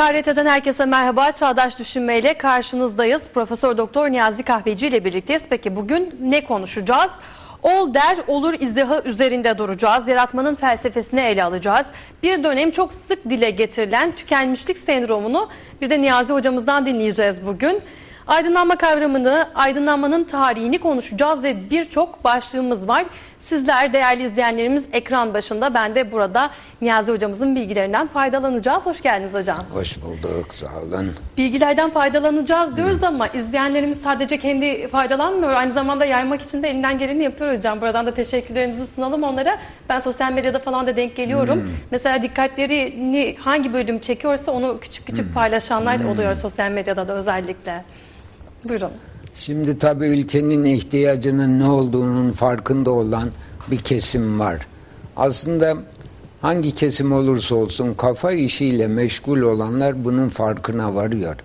KRT'den herkese merhaba. Çağdaş Düşünme ile karşınızdayız. Profesör Doktor Niyazi Kahveci ile birlikteyiz. Peki bugün ne konuşacağız? Ol der olur izdihı üzerinde duracağız. Yaratmanın felsefesini ele alacağız. Bir dönem çok sık dile getirilen tükenmişlik sendromunu bir de Niyazi hocamızdan dinleyeceğiz bugün. Aydınlanma kavramını, aydınlanmanın tarihini konuşacağız ve birçok başlığımız var. Sizler değerli izleyenlerimiz ekran başında ben de burada Niyazi hocamızın bilgilerinden faydalanacağız. Hoş geldiniz hocam. Hoş bulduk sağ olun. Bilgilerden faydalanacağız diyoruz ama izleyenlerimiz sadece kendi faydalanmıyor. Aynı zamanda yaymak için de elinden geleni yapıyor hocam. Buradan da teşekkürlerimizi sunalım onlara. Ben sosyal medyada falan da denk geliyorum. Mesela dikkatlerini hangi bölüm çekiyorsa onu küçük küçük paylaşanlar oluyor sosyal medyada da özellikle. Buyurun. Şimdi tabii ülkenin ihtiyacının ne olduğunun farkında olan bir kesim var. Aslında hangi kesim olursa olsun kafa işiyle meşgul olanlar bunun farkına varıyor.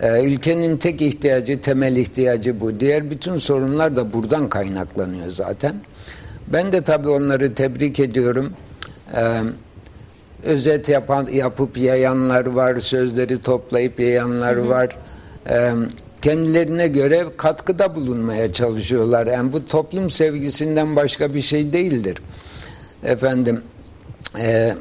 Ee, ülkenin tek ihtiyacı, temel ihtiyacı bu. Diğer bütün sorunlar da buradan kaynaklanıyor zaten. Ben de tabii onları tebrik ediyorum. Ee, özet yapan, yapıp yayanlar var, sözleri toplayıp yayanlar var. Ee, kendilerine göre katkıda bulunmaya çalışıyorlar. Yani bu toplum sevgisinden başka bir şey değildir. Efendim, e,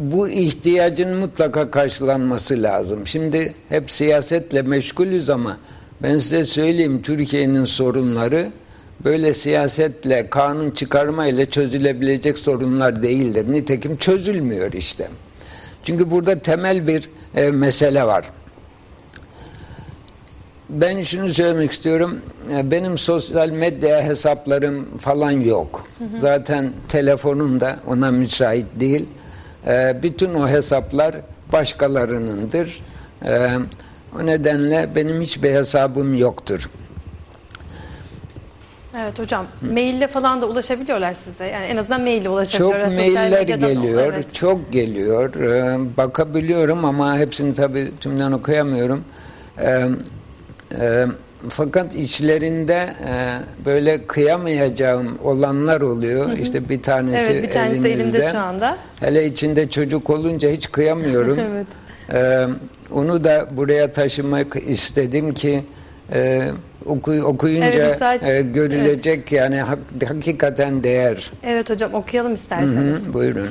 bu ihtiyacın mutlaka karşılanması lazım. Şimdi hep siyasetle meşgulüz ama ben size söyleyeyim Türkiye'nin sorunları böyle siyasetle, kanun çıkarma ile çözülebilecek sorunlar değildir. Nitekim çözülmüyor işte. Çünkü burada temel bir e, mesele var. Ben şunu söylemek istiyorum. E, benim sosyal medya hesaplarım falan yok. Hı hı. Zaten telefonum da ona müsait değil. E, bütün o hesaplar başkalarınındır. E, o nedenle benim hiçbir hesabım yoktur. Evet hocam. Hı. Maille falan da ulaşabiliyorlar size. Yani en azından maille ulaşabiliyorlar. Çok mailler geliyor. Evet. Çok geliyor. Bakabiliyorum ama hepsini tabii tümden okuyamıyorum. E, fakat içlerinde e, böyle kıyamayacağım olanlar oluyor. Hı hı. İşte bir tanesi, evet, bir tanesi elimizde. elimde şu anda. Hele içinde çocuk olunca hiç kıyamıyorum. evet. e, onu da buraya taşımak istedim ki e, oku, okuyunca evet, e, görülecek evet. yani hak, hakikaten değer. Evet hocam okuyalım isterseniz. Hı hı, buyurun.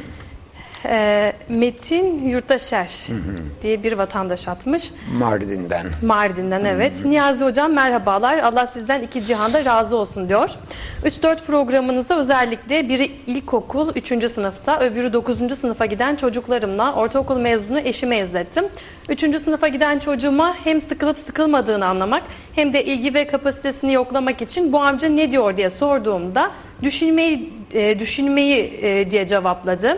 E, Metin Yurttaşer hı hı. diye bir vatandaş atmış. Mardin'den. Mardin'den evet. Hı hı. Niyazi Hocam merhabalar. Allah sizden iki cihanda razı olsun diyor. 3-4 programınıza özellikle biri ilkokul 3. sınıfta, öbürü 9. sınıfa giden çocuklarımla ortaokul mezunu eşime izlettim. 3. sınıfa giden çocuğuma hem sıkılıp sıkılmadığını anlamak hem de ilgi ve kapasitesini yoklamak için bu amca ne diyor diye sorduğumda düşünmeyi, e, düşünmeyi e, diye cevapladı.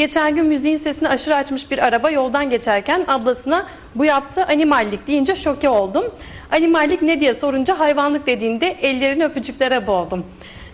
Geçen gün müziğin sesini aşırı açmış bir araba yoldan geçerken ablasına bu yaptığı animallik deyince şoke oldum. Animallik ne diye sorunca hayvanlık dediğinde ellerini öpücüklere boğdum.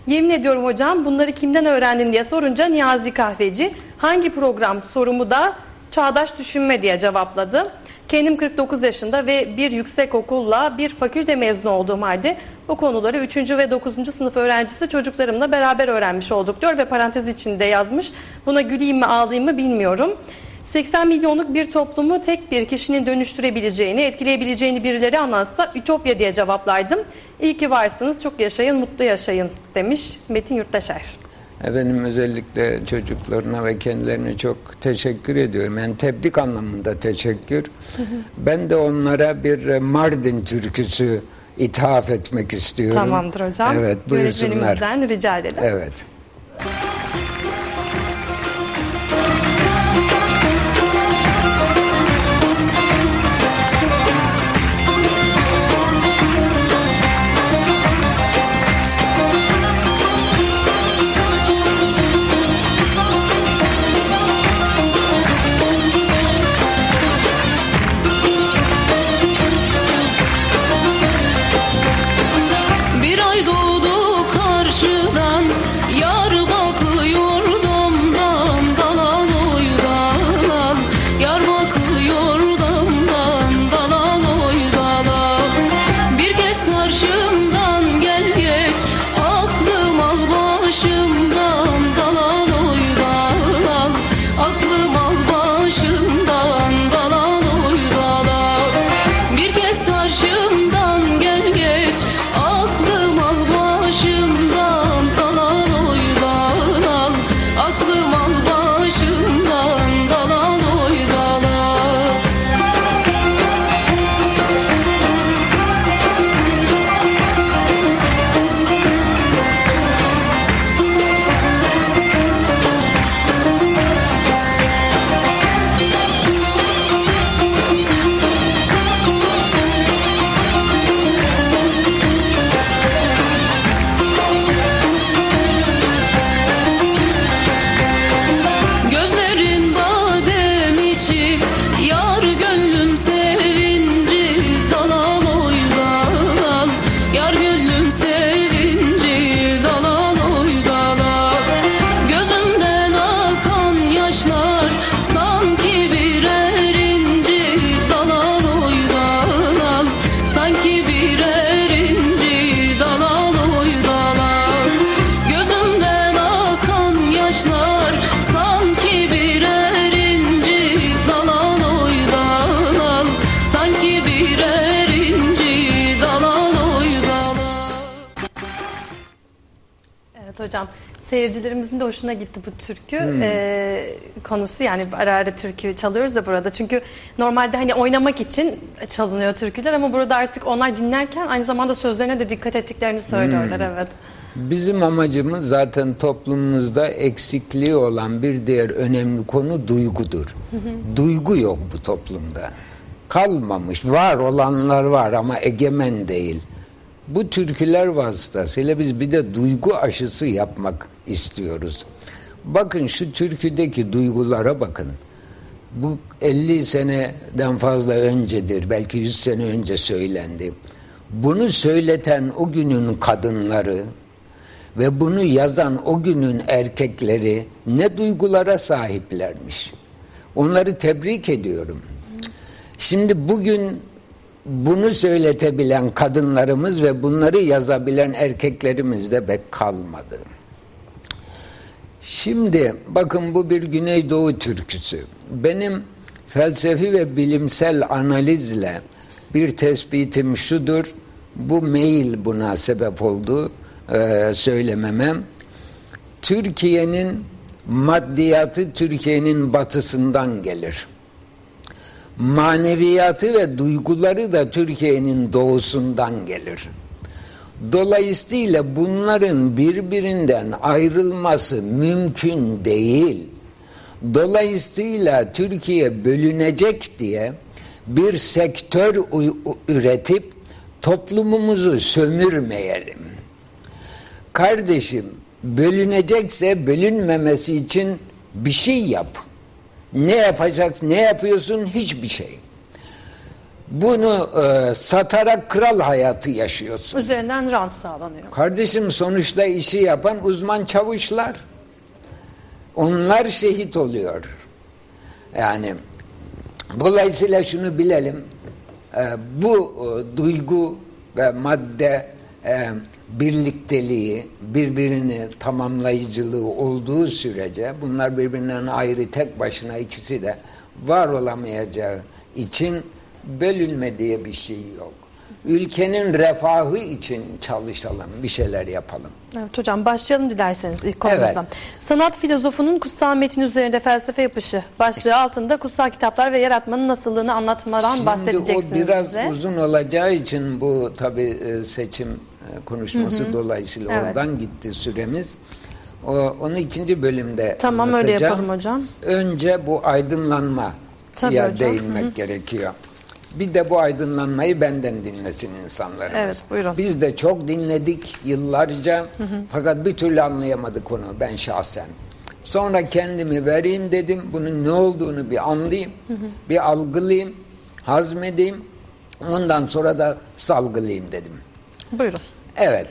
Yemin ediyorum hocam bunları kimden öğrendin diye sorunca Niyazi Kahveci hangi program sorumu da çağdaş düşünme diye cevapladı. Kendim 49 yaşında ve bir yüksek okulla bir fakülte mezunu olduğum halde bu konuları 3. ve 9. sınıf öğrencisi çocuklarımla beraber öğrenmiş olduk diyor ve parantez içinde yazmış. Buna güleyim mi ağlayayım mı bilmiyorum. 80 milyonluk bir toplumu tek bir kişinin dönüştürebileceğini, etkileyebileceğini birileri anlatsa ütopya diye cevaplardım. İyi ki varsınız, çok yaşayın, mutlu yaşayın demiş Metin Yurttaşer. Efendim özellikle çocuklarına ve kendilerine çok teşekkür ediyorum. Yani tebrik anlamında teşekkür. Ben de onlara bir Mardin türküsü ithaf etmek istiyorum. Tamamdır hocam. Evet buyursunlar. rica edelim. Evet. Seyircilerimizin de hoşuna gitti bu türkü Ee, konusu. Yani ara ara türkü çalıyoruz da burada. Çünkü normalde hani oynamak için çalınıyor türküler ama burada artık onlar dinlerken aynı zamanda sözlerine de dikkat ettiklerini söylüyorlar. Evet. Bizim amacımız zaten toplumumuzda eksikliği olan bir diğer önemli konu duygudur. Duygu yok bu toplumda. Kalmamış. Var olanlar var ama egemen değil. Bu türküler vasıtasıyla biz bir de duygu aşısı yapmak istiyoruz. Bakın şu türküdeki duygulara bakın. Bu 50 seneden fazla öncedir. Belki 100 sene önce söylendi. Bunu söyleten o günün kadınları ve bunu yazan o günün erkekleri ne duygulara sahiplermiş. Onları tebrik ediyorum. Şimdi bugün bunu söyletebilen kadınlarımız ve bunları yazabilen erkeklerimiz de pek kalmadı. Şimdi bakın bu bir Güneydoğu türküsü. Benim felsefi ve bilimsel analizle bir tespitim şudur. Bu mail buna sebep oldu e, söylememe. Türkiye'nin maddiyatı Türkiye'nin batısından gelir. Maneviyatı ve duyguları da Türkiye'nin doğusundan gelir. Dolayısıyla bunların birbirinden ayrılması mümkün değil. Dolayısıyla Türkiye bölünecek diye bir sektör üretip toplumumuzu sömürmeyelim. Kardeşim bölünecekse bölünmemesi için bir şey yap. Ne yapacaksın? Ne yapıyorsun? Hiçbir şey. Bunu e, satarak kral hayatı yaşıyorsun. Üzerinden rant sağlanıyor. Kardeşim sonuçta işi yapan uzman çavuşlar. Onlar şehit oluyor. Yani dolayısıyla şunu bilelim. E, bu e, duygu ve madde e, birlikteliği, birbirini tamamlayıcılığı olduğu sürece bunlar birbirinden ayrı tek başına ikisi de var olamayacağı için bölünme diye bir şey yok. Ülkenin refahı için çalışalım, bir şeyler yapalım. Evet hocam başlayalım dilerseniz ilk konumuzdan. Evet. Sanat filozofunun kutsal metin üzerinde felsefe yapışı başlığı altında kutsal kitaplar ve yaratmanın nasıllığını anlatmadan Şimdi bahsedeceksiniz o biraz bize. uzun olacağı için bu tabi e, e, konuşması dolayısıyla Evet. oradan gitti süremiz. O, onu ikinci bölümde Tamam öyle anlatacağım. yapalım hocam. Önce bu aydınlanma ya değinmek gerekiyor. Bir de bu aydınlanmayı benden dinlesin insanlarımız. Evet, buyurun. Biz de çok dinledik yıllarca fakat bir türlü anlayamadık onu ben şahsen. Sonra kendimi vereyim dedim. Bunun ne olduğunu bir anlayayım, bir algılayayım, hazmedeyim. Ondan sonra da salgılayayım dedim. Buyurun. Evet.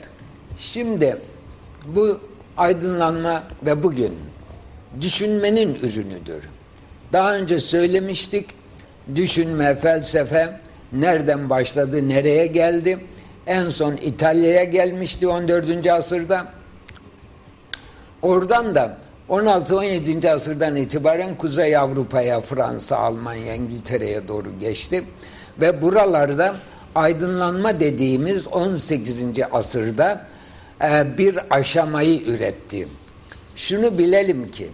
Şimdi bu aydınlanma ve bugün düşünmenin ürünüdür. Daha önce söylemiştik. Düşünme, felsefe nereden başladı, nereye geldi? En son İtalya'ya gelmişti 14. asırda. Oradan da 16-17. asırdan itibaren Kuzey Avrupa'ya, Fransa, Almanya, İngiltere'ye doğru geçti. Ve buralarda aydınlanma dediğimiz 18. asırda e, bir aşamayı üretti. Şunu bilelim ki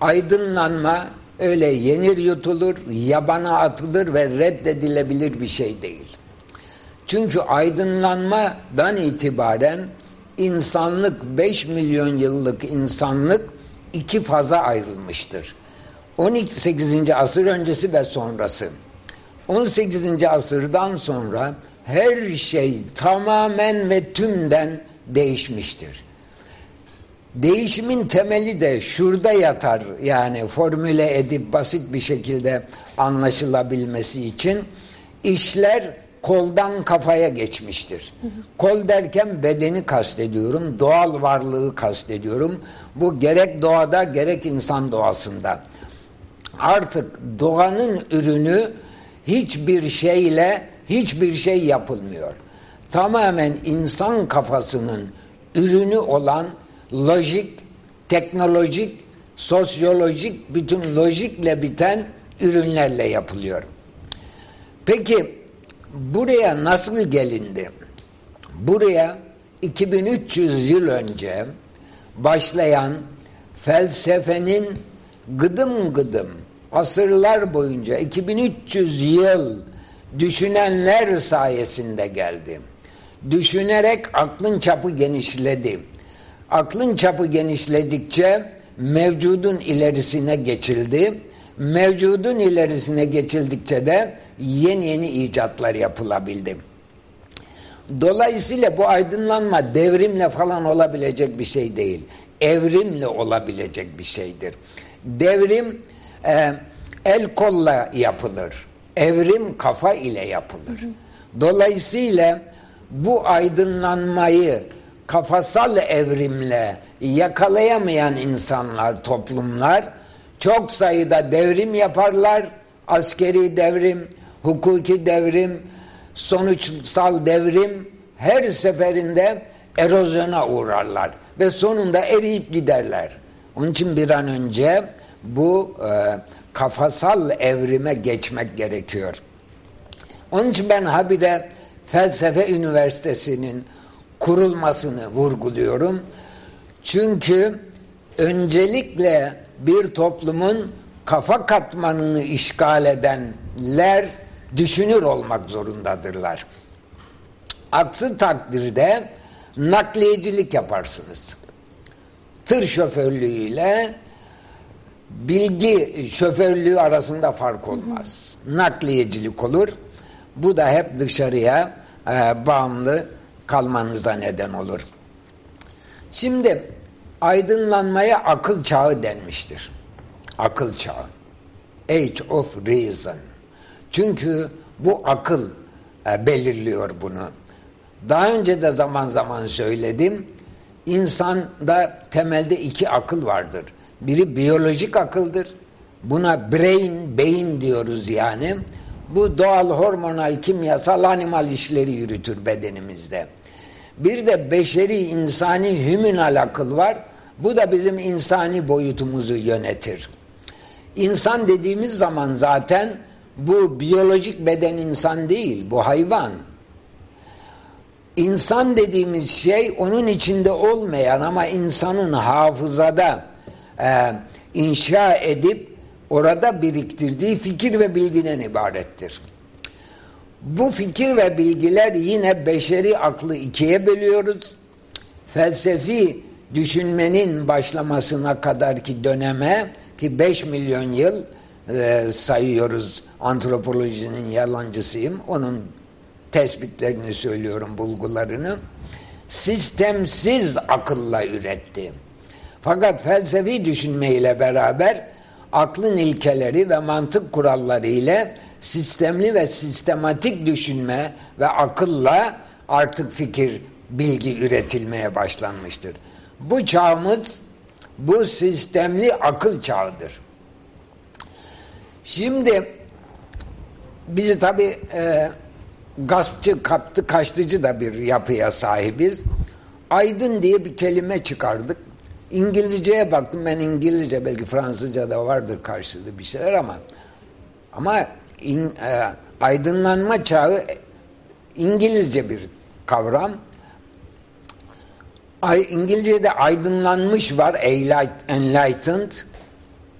aydınlanma öyle yenir yutulur, yabana atılır ve reddedilebilir bir şey değil. Çünkü aydınlanmadan itibaren insanlık 5 milyon yıllık insanlık iki faza ayrılmıştır. 18. asır öncesi ve sonrası. 18. asırdan sonra her şey tamamen ve tümden değişmiştir. Değişimin temeli de şurada yatar yani formüle edip basit bir şekilde anlaşılabilmesi için işler koldan kafaya geçmiştir. Kol derken bedeni kastediyorum, doğal varlığı kastediyorum. Bu gerek doğada gerek insan doğasında. Artık doğanın ürünü hiçbir şeyle hiçbir şey yapılmıyor. Tamamen insan kafasının ürünü olan lojik, teknolojik, sosyolojik, bütün lojikle biten ürünlerle yapılıyor. Peki buraya nasıl gelindi? Buraya 2300 yıl önce başlayan felsefenin gıdım gıdım asırlar boyunca 2300 yıl düşünenler sayesinde geldi. Düşünerek aklın çapı genişledi. Aklın çapı genişledikçe mevcudun ilerisine geçildi. Mevcudun ilerisine geçildikçe de yeni yeni icatlar yapılabildi. Dolayısıyla bu aydınlanma devrimle falan olabilecek bir şey değil. Evrimle olabilecek bir şeydir. Devrim e, el kolla yapılır. Evrim kafa ile yapılır. Dolayısıyla bu aydınlanmayı kafasal evrimle yakalayamayan insanlar, toplumlar çok sayıda devrim yaparlar. Askeri devrim, hukuki devrim, sonuçsal devrim her seferinde erozyona uğrarlar ve sonunda eriyip giderler. Onun için bir an önce bu e, kafasal evrime geçmek gerekiyor. Onun için ben habire felsefe üniversitesinin kurulmasını vurguluyorum. Çünkü öncelikle bir toplumun kafa katmanını işgal edenler düşünür olmak zorundadırlar. Aksi takdirde nakliyecilik yaparsınız. Tır şoförlüğüyle bilgi şoförlüğü arasında fark olmaz. Nakliyecilik olur. Bu da hep dışarıya e, bağımlı kalmanıza neden olur. Şimdi aydınlanmaya akıl çağı denmiştir. Akıl çağı. Age of Reason. Çünkü bu akıl e, belirliyor bunu. Daha önce de zaman zaman söyledim. İnsanda temelde iki akıl vardır. Biri biyolojik akıldır. Buna brain, beyin diyoruz yani. Bu doğal hormonal, kimyasal, animal işleri yürütür bedenimizde. Bir de beşeri, insani, hümünal akıl var. Bu da bizim insani boyutumuzu yönetir. İnsan dediğimiz zaman zaten bu biyolojik beden insan değil, bu hayvan. İnsan dediğimiz şey onun içinde olmayan ama insanın hafızada e, inşa edip orada biriktirdiği fikir ve bilgiden ibarettir. Bu fikir ve bilgiler yine beşeri aklı ikiye bölüyoruz. Felsefi düşünmenin başlamasına kadarki döneme ki 5 milyon yıl e, sayıyoruz antropolojinin yalancısıyım. Onun tespitlerini söylüyorum, bulgularını. Sistemsiz akılla üretti. Fakat felsefi düşünmeyle beraber aklın ilkeleri ve mantık kuralları ile sistemli ve sistematik düşünme ve akılla artık fikir, bilgi üretilmeye başlanmıştır. Bu çağımız bu sistemli akıl çağıdır. Şimdi bizi tabi e, gaspçı, kaptı, kaçtıcı da bir yapıya sahibiz. Aydın diye bir kelime çıkardık. İngilizceye baktım ben İngilizce belki Fransızca da vardır karşılığı bir şeyler ama ama in, e, aydınlanma çağı İngilizce bir kavram. Ay, İngilizce'de aydınlanmış var enlightened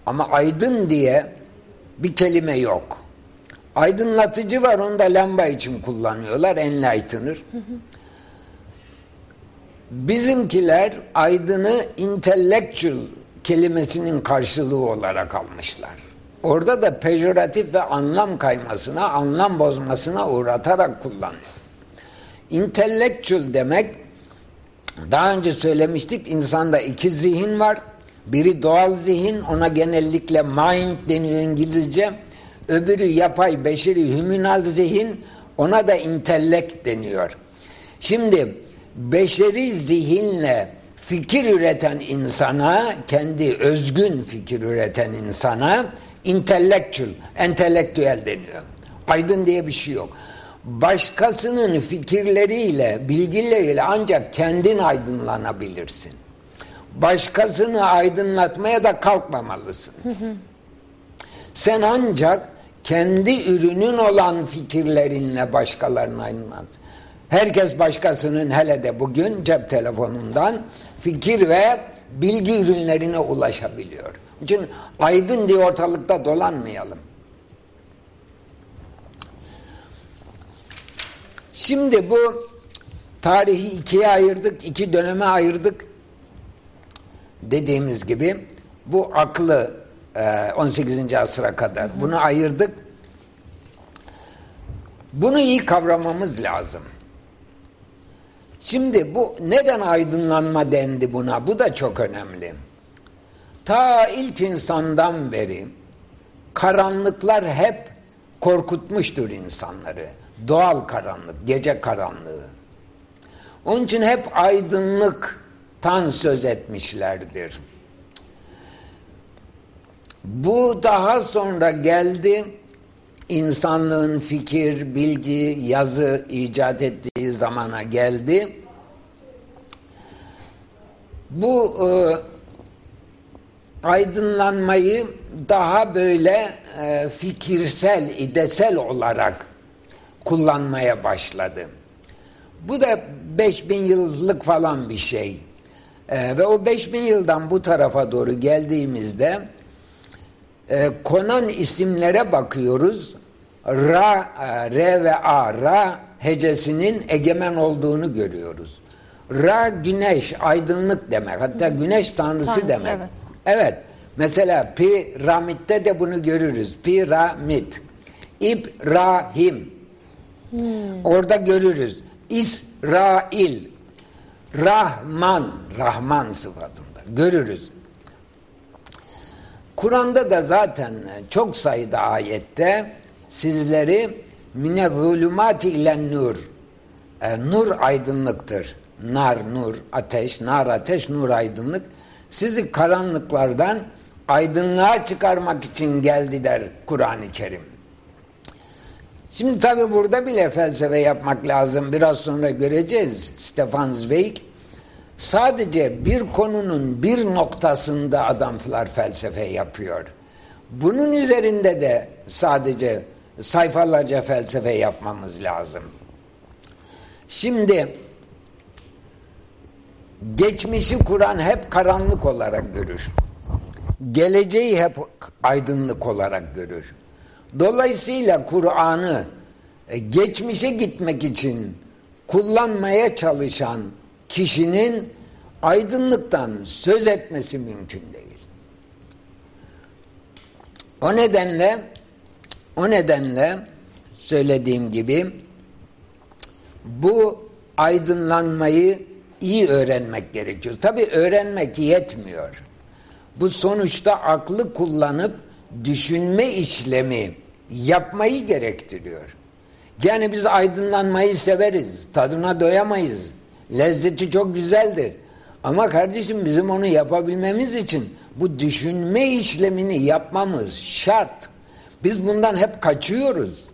ama aydın diye bir kelime yok. Aydınlatıcı var onu da lamba için kullanıyorlar enlightener. Bizimkiler aydını intellectual kelimesinin karşılığı olarak almışlar. Orada da pejoratif ve anlam kaymasına, anlam bozmasına uğratarak kullanıyor. Intellectual demek, daha önce söylemiştik, insanda iki zihin var. Biri doğal zihin, ona genellikle mind deniyor İngilizce. Öbürü yapay, beşeri, hüminal zihin, ona da intellekt deniyor. Şimdi beşeri zihinle fikir üreten insana, kendi özgün fikir üreten insana intellectual, entelektüel deniyor. Aydın diye bir şey yok. Başkasının fikirleriyle, bilgileriyle ancak kendin aydınlanabilirsin. Başkasını aydınlatmaya da kalkmamalısın. Sen ancak kendi ürünün olan fikirlerinle başkalarını aydınlat. Herkes başkasının hele de bugün cep telefonundan fikir ve bilgi ürünlerine ulaşabiliyor. için aydın diye ortalıkta dolanmayalım. Şimdi bu tarihi ikiye ayırdık, iki döneme ayırdık. Dediğimiz gibi bu aklı 18. E, asıra kadar bunu ayırdık. Bunu iyi kavramamız lazım. Şimdi bu neden aydınlanma dendi buna? Bu da çok önemli. Ta ilk insandan beri karanlıklar hep korkutmuştur insanları. Doğal karanlık, gece karanlığı. Onun için hep aydınlıktan söz etmişlerdir. Bu daha sonra geldi insanlığın fikir, bilgi, yazı icat ettiği zamana geldi. Bu e, aydınlanmayı daha böyle e, fikirsel, idesel olarak kullanmaya başladı. Bu da 5000 yıllık falan bir şey. E, ve o 5000 yıldan bu tarafa doğru geldiğimizde e, konan isimlere bakıyoruz. Ra, e, R ve A, Ra hecesinin egemen olduğunu görüyoruz. Ra güneş, aydınlık demek. Hatta güneş tanrısı, tanrısı demek. Evet. evet. Mesela piramitte de bunu görürüz. Piramit. İbrahim. Hmm. Orada görürüz. İsrail. Rahman. Rahman sıfatında. Görürüz. Kur'an'da da zaten çok sayıda ayette sizleri mine zulümati ile nur e, nur aydınlıktır. Nar nur ateş, nar ateş, nur aydınlık. Sizi karanlıklardan aydınlığa çıkarmak için geldi der Kur'an-ı Kerim. Şimdi tabi burada bile felsefe yapmak lazım. Biraz sonra göreceğiz. Stefan Zweig Sadece bir konunun bir noktasında adamlar felsefe yapıyor. Bunun üzerinde de sadece sayfalarca felsefe yapmamız lazım. Şimdi geçmişi Kur'an hep karanlık olarak görür. Geleceği hep aydınlık olarak görür. Dolayısıyla Kur'an'ı e, geçmişe gitmek için kullanmaya çalışan kişinin aydınlıktan söz etmesi mümkün değil. O nedenle o nedenle söylediğim gibi bu aydınlanmayı iyi öğrenmek gerekiyor. Tabi öğrenmek yetmiyor. Bu sonuçta aklı kullanıp düşünme işlemi yapmayı gerektiriyor. Yani biz aydınlanmayı severiz, tadına doyamayız. Lezzeti çok güzeldir. Ama kardeşim bizim onu yapabilmemiz için bu düşünme işlemini yapmamız şart. Biz bundan hep kaçıyoruz.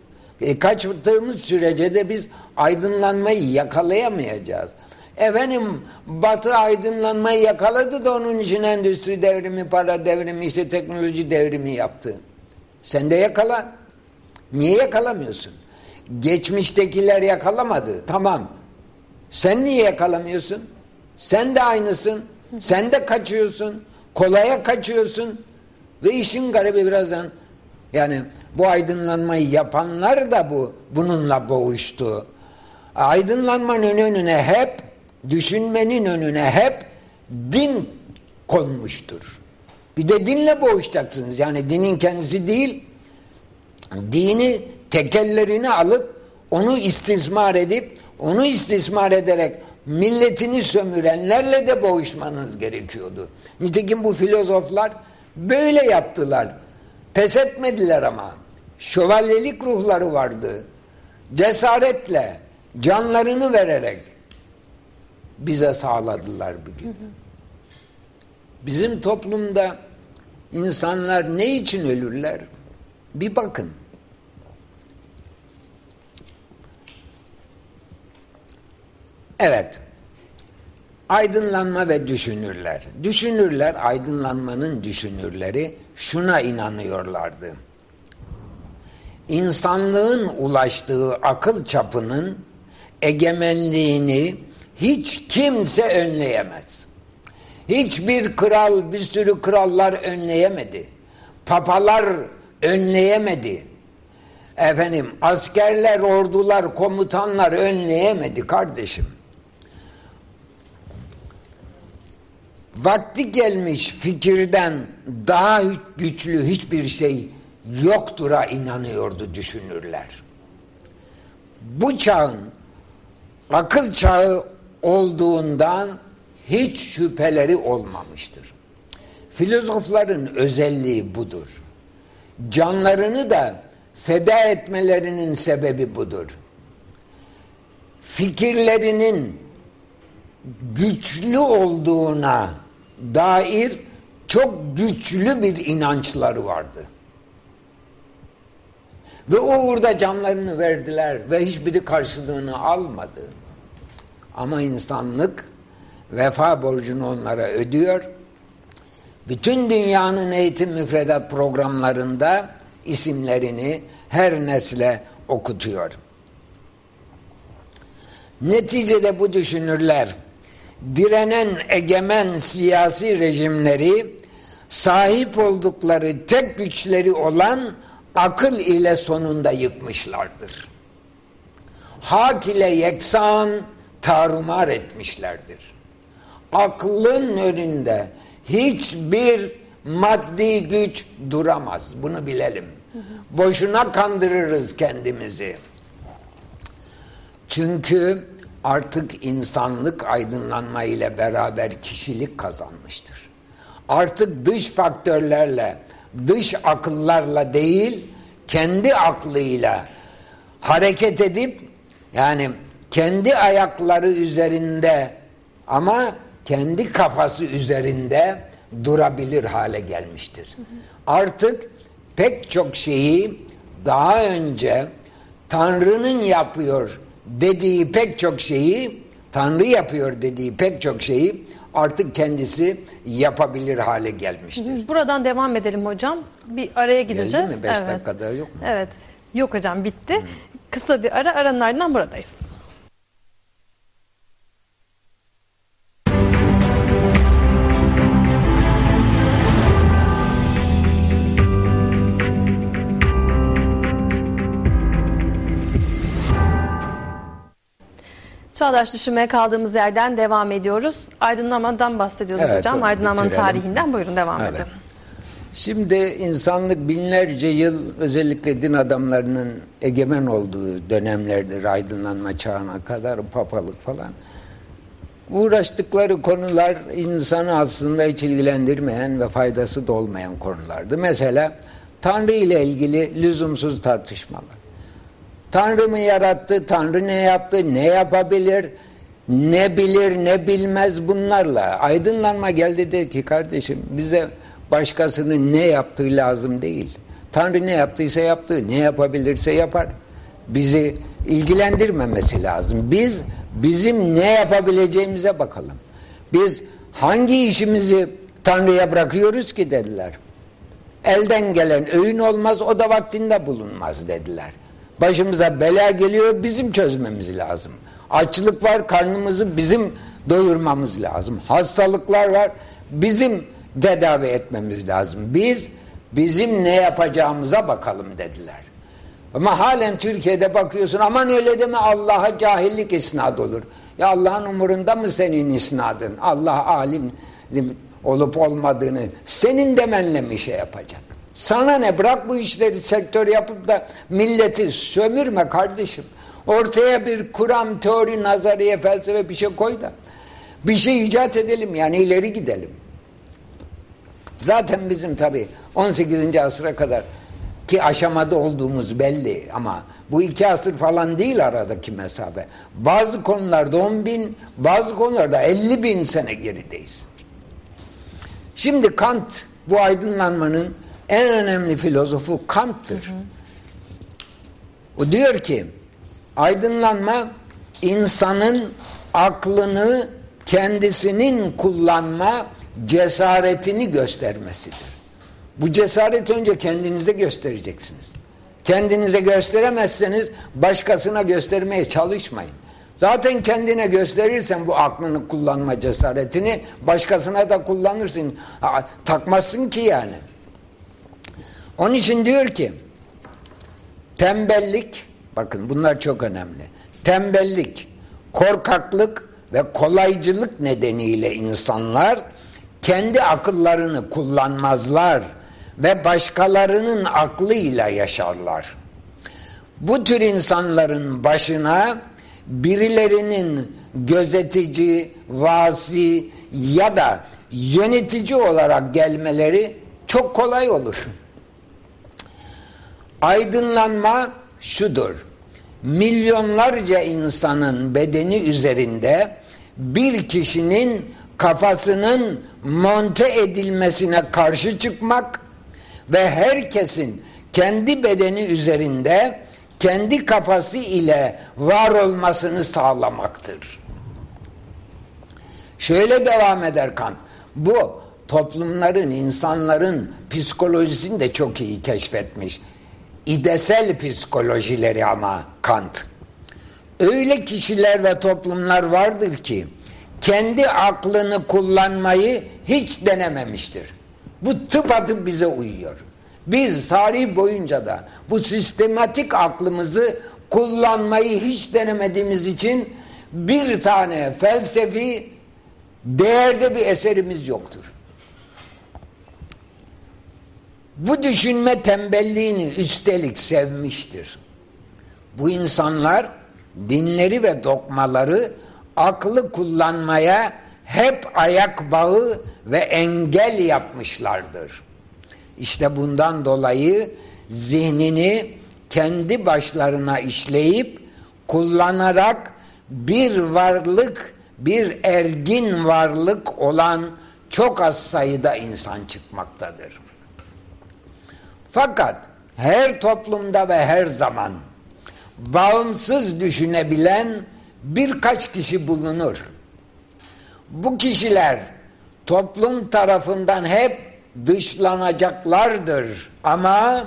E, kaçtığımız sürece de biz aydınlanmayı yakalayamayacağız. Efendim batı aydınlanmayı yakaladı da onun için endüstri devrimi, para devrimi, işte teknoloji devrimi yaptı. Sen de yakala. Niye yakalamıyorsun? Geçmiştekiler yakalamadı. Tamam. Sen niye yakalamıyorsun? Sen de aynısın. Sen de kaçıyorsun. Kolaya kaçıyorsun. Ve işin garibi birazdan yani bu aydınlanmayı yapanlar da bu bununla boğuştu. Aydınlanmanın önüne hep düşünmenin önüne hep din konmuştur. Bir de dinle boğuşacaksınız. Yani dinin kendisi değil. Dini tekellerini alıp onu istismar edip onu istismar ederek milletini sömürenlerle de boğuşmanız gerekiyordu. Nitekim bu filozoflar böyle yaptılar. Pes etmediler ama. Şövalyelik ruhları vardı. Cesaretle, canlarını vererek bize sağladılar bugün. Bizim toplumda insanlar ne için ölürler? Bir bakın. Evet. Aydınlanma ve düşünürler. Düşünürler, aydınlanmanın düşünürleri şuna inanıyorlardı. İnsanlığın ulaştığı akıl çapının egemenliğini hiç kimse önleyemez. Hiçbir kral bir sürü krallar önleyemedi. Papalar önleyemedi. Efendim askerler, ordular, komutanlar önleyemedi kardeşim. Vakti gelmiş fikirden daha güçlü hiçbir şey yoktura inanıyordu düşünürler. Bu çağın akıl çağı olduğundan hiç şüpheleri olmamıştır. Filozofların özelliği budur. Canlarını da feda etmelerinin sebebi budur. Fikirlerinin güçlü olduğuna dair çok güçlü bir inançları vardı. Ve o uğurda canlarını verdiler ve hiçbiri karşılığını almadı. Ama insanlık vefa borcunu onlara ödüyor. Bütün dünyanın eğitim müfredat programlarında isimlerini her nesle okutuyor. Neticede bu düşünürler direnen egemen siyasi rejimleri sahip oldukları tek güçleri olan akıl ile sonunda yıkmışlardır. Hak ile yeksan tarumar etmişlerdir. Aklın önünde hiçbir maddi güç duramaz. Bunu bilelim. Boşuna kandırırız kendimizi. Çünkü artık insanlık aydınlanma ile beraber kişilik kazanmıştır. Artık dış faktörlerle, dış akıllarla değil, kendi aklıyla hareket edip yani kendi ayakları üzerinde ama kendi kafası üzerinde durabilir hale gelmiştir. Artık pek çok şeyi daha önce Tanrı'nın yapıyor dediği pek çok şeyi Tanrı yapıyor dediği pek çok şeyi artık kendisi yapabilir hale gelmiştir. Buradan devam edelim hocam. Bir araya gideceğiz. Geldi mi? Beş evet. dakikada yok mu? Evet. Yok hocam bitti. Kısa bir ara aranın ardından buradayız. Çağdaş düşünmeye kaldığımız yerden devam ediyoruz. Aydınlamadan bahsediyoruz Evet, hocam. Aydınlanmanın bitirelim. tarihinden buyurun devam Evet. edin. Şimdi insanlık binlerce yıl özellikle din adamlarının egemen olduğu dönemlerdir aydınlanma çağına kadar papalık falan. Uğraştıkları konular insanı aslında hiç ilgilendirmeyen ve faydası da olmayan konulardı. Mesela Tanrı ile ilgili lüzumsuz tartışmalar. Tanrı mı yarattı, Tanrı ne yaptı, ne yapabilir, ne bilir, ne bilmez bunlarla. Aydınlanma geldi dedi ki kardeşim bize başkasının ne yaptığı lazım değil. Tanrı ne yaptıysa yaptı, ne yapabilirse yapar. Bizi ilgilendirmemesi lazım. Biz bizim ne yapabileceğimize bakalım. Biz hangi işimizi Tanrı'ya bırakıyoruz ki dediler. Elden gelen öğün olmaz, o da vaktinde bulunmaz dediler. Başımıza bela geliyor, bizim çözmemiz lazım. Açlık var, karnımızı bizim doyurmamız lazım. Hastalıklar var, bizim tedavi etmemiz lazım. Biz bizim ne yapacağımıza bakalım dediler. Ama halen Türkiye'de bakıyorsun aman öyle deme Allah'a cahillik isnad olur. Ya Allah'ın umurunda mı senin isnadın? Allah alim olup olmadığını senin demenle mi şey yapacak? Sana ne bırak bu işleri sektör yapıp da milleti sömürme kardeşim. Ortaya bir kuram, teori, nazariye, felsefe bir şey koy da bir şey icat edelim yani ileri gidelim. Zaten bizim tabi 18. asıra kadar ki aşamada olduğumuz belli ama bu iki asır falan değil aradaki mesafe. Bazı konularda 10 bin, bazı konularda 50 bin sene gerideyiz. Şimdi Kant bu aydınlanmanın en önemli filozofu Kant'tır. O diyor ki aydınlanma insanın aklını kendisinin kullanma cesaretini göstermesidir. Bu cesareti önce kendinize göstereceksiniz. Kendinize gösteremezseniz başkasına göstermeye çalışmayın. Zaten kendine gösterirsen bu aklını kullanma cesaretini başkasına da kullanırsın. Ha, takmazsın ki yani. Onun için diyor ki tembellik bakın bunlar çok önemli. Tembellik, korkaklık ve kolaycılık nedeniyle insanlar kendi akıllarını kullanmazlar ve başkalarının aklıyla yaşarlar. Bu tür insanların başına birilerinin gözetici, vasi ya da yönetici olarak gelmeleri çok kolay olur. Aydınlanma şudur. Milyonlarca insanın bedeni üzerinde bir kişinin kafasının monte edilmesine karşı çıkmak ve herkesin kendi bedeni üzerinde kendi kafası ile var olmasını sağlamaktır. Şöyle devam eder Kant. Bu toplumların, insanların psikolojisini de çok iyi keşfetmiş. İdesel psikolojileri ama Kant. Öyle kişiler ve toplumlar vardır ki kendi aklını kullanmayı hiç denememiştir. Bu tıpatıp bize uyuyor. Biz tarih boyunca da bu sistematik aklımızı kullanmayı hiç denemediğimiz için bir tane felsefi değerde bir eserimiz yoktur. Bu düşünme tembelliğini üstelik sevmiştir. Bu insanlar dinleri ve dokmaları aklı kullanmaya hep ayak bağı ve engel yapmışlardır. İşte bundan dolayı zihnini kendi başlarına işleyip kullanarak bir varlık, bir ergin varlık olan çok az sayıda insan çıkmaktadır. Fakat her toplumda ve her zaman bağımsız düşünebilen birkaç kişi bulunur. Bu kişiler toplum tarafından hep dışlanacaklardır ama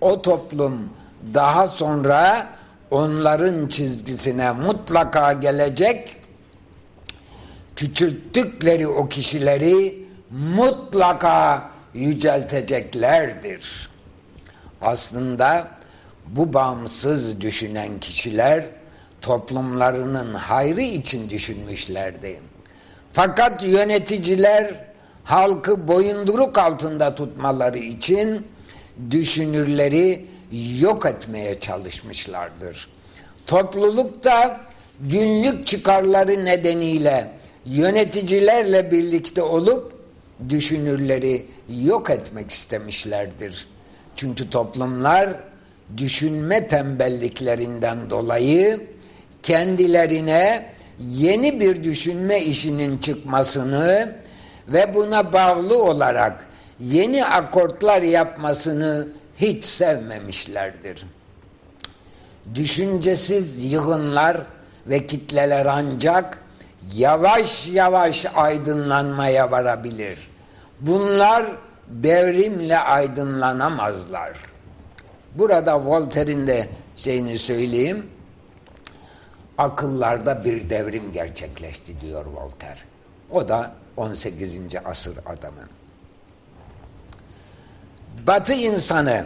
o toplum daha sonra onların çizgisine mutlaka gelecek küçülttükleri o kişileri mutlaka yücelteceklerdir. Aslında bu bağımsız düşünen kişiler toplumlarının hayrı için düşünmüşlerdi. Fakat yöneticiler halkı boyunduruk altında tutmaları için düşünürleri yok etmeye çalışmışlardır. Toplulukta günlük çıkarları nedeniyle yöneticilerle birlikte olup düşünürleri yok etmek istemişlerdir. Çünkü toplumlar düşünme tembelliklerinden dolayı kendilerine yeni bir düşünme işinin çıkmasını ve buna bağlı olarak yeni akortlar yapmasını hiç sevmemişlerdir. Düşüncesiz yığınlar ve kitleler ancak yavaş yavaş aydınlanmaya varabilir. Bunlar devrimle aydınlanamazlar. Burada Voltaire'in de şeyini söyleyeyim. Akıllarda bir devrim gerçekleşti diyor Voltaire. O da 18. asır adamı. Batı insanı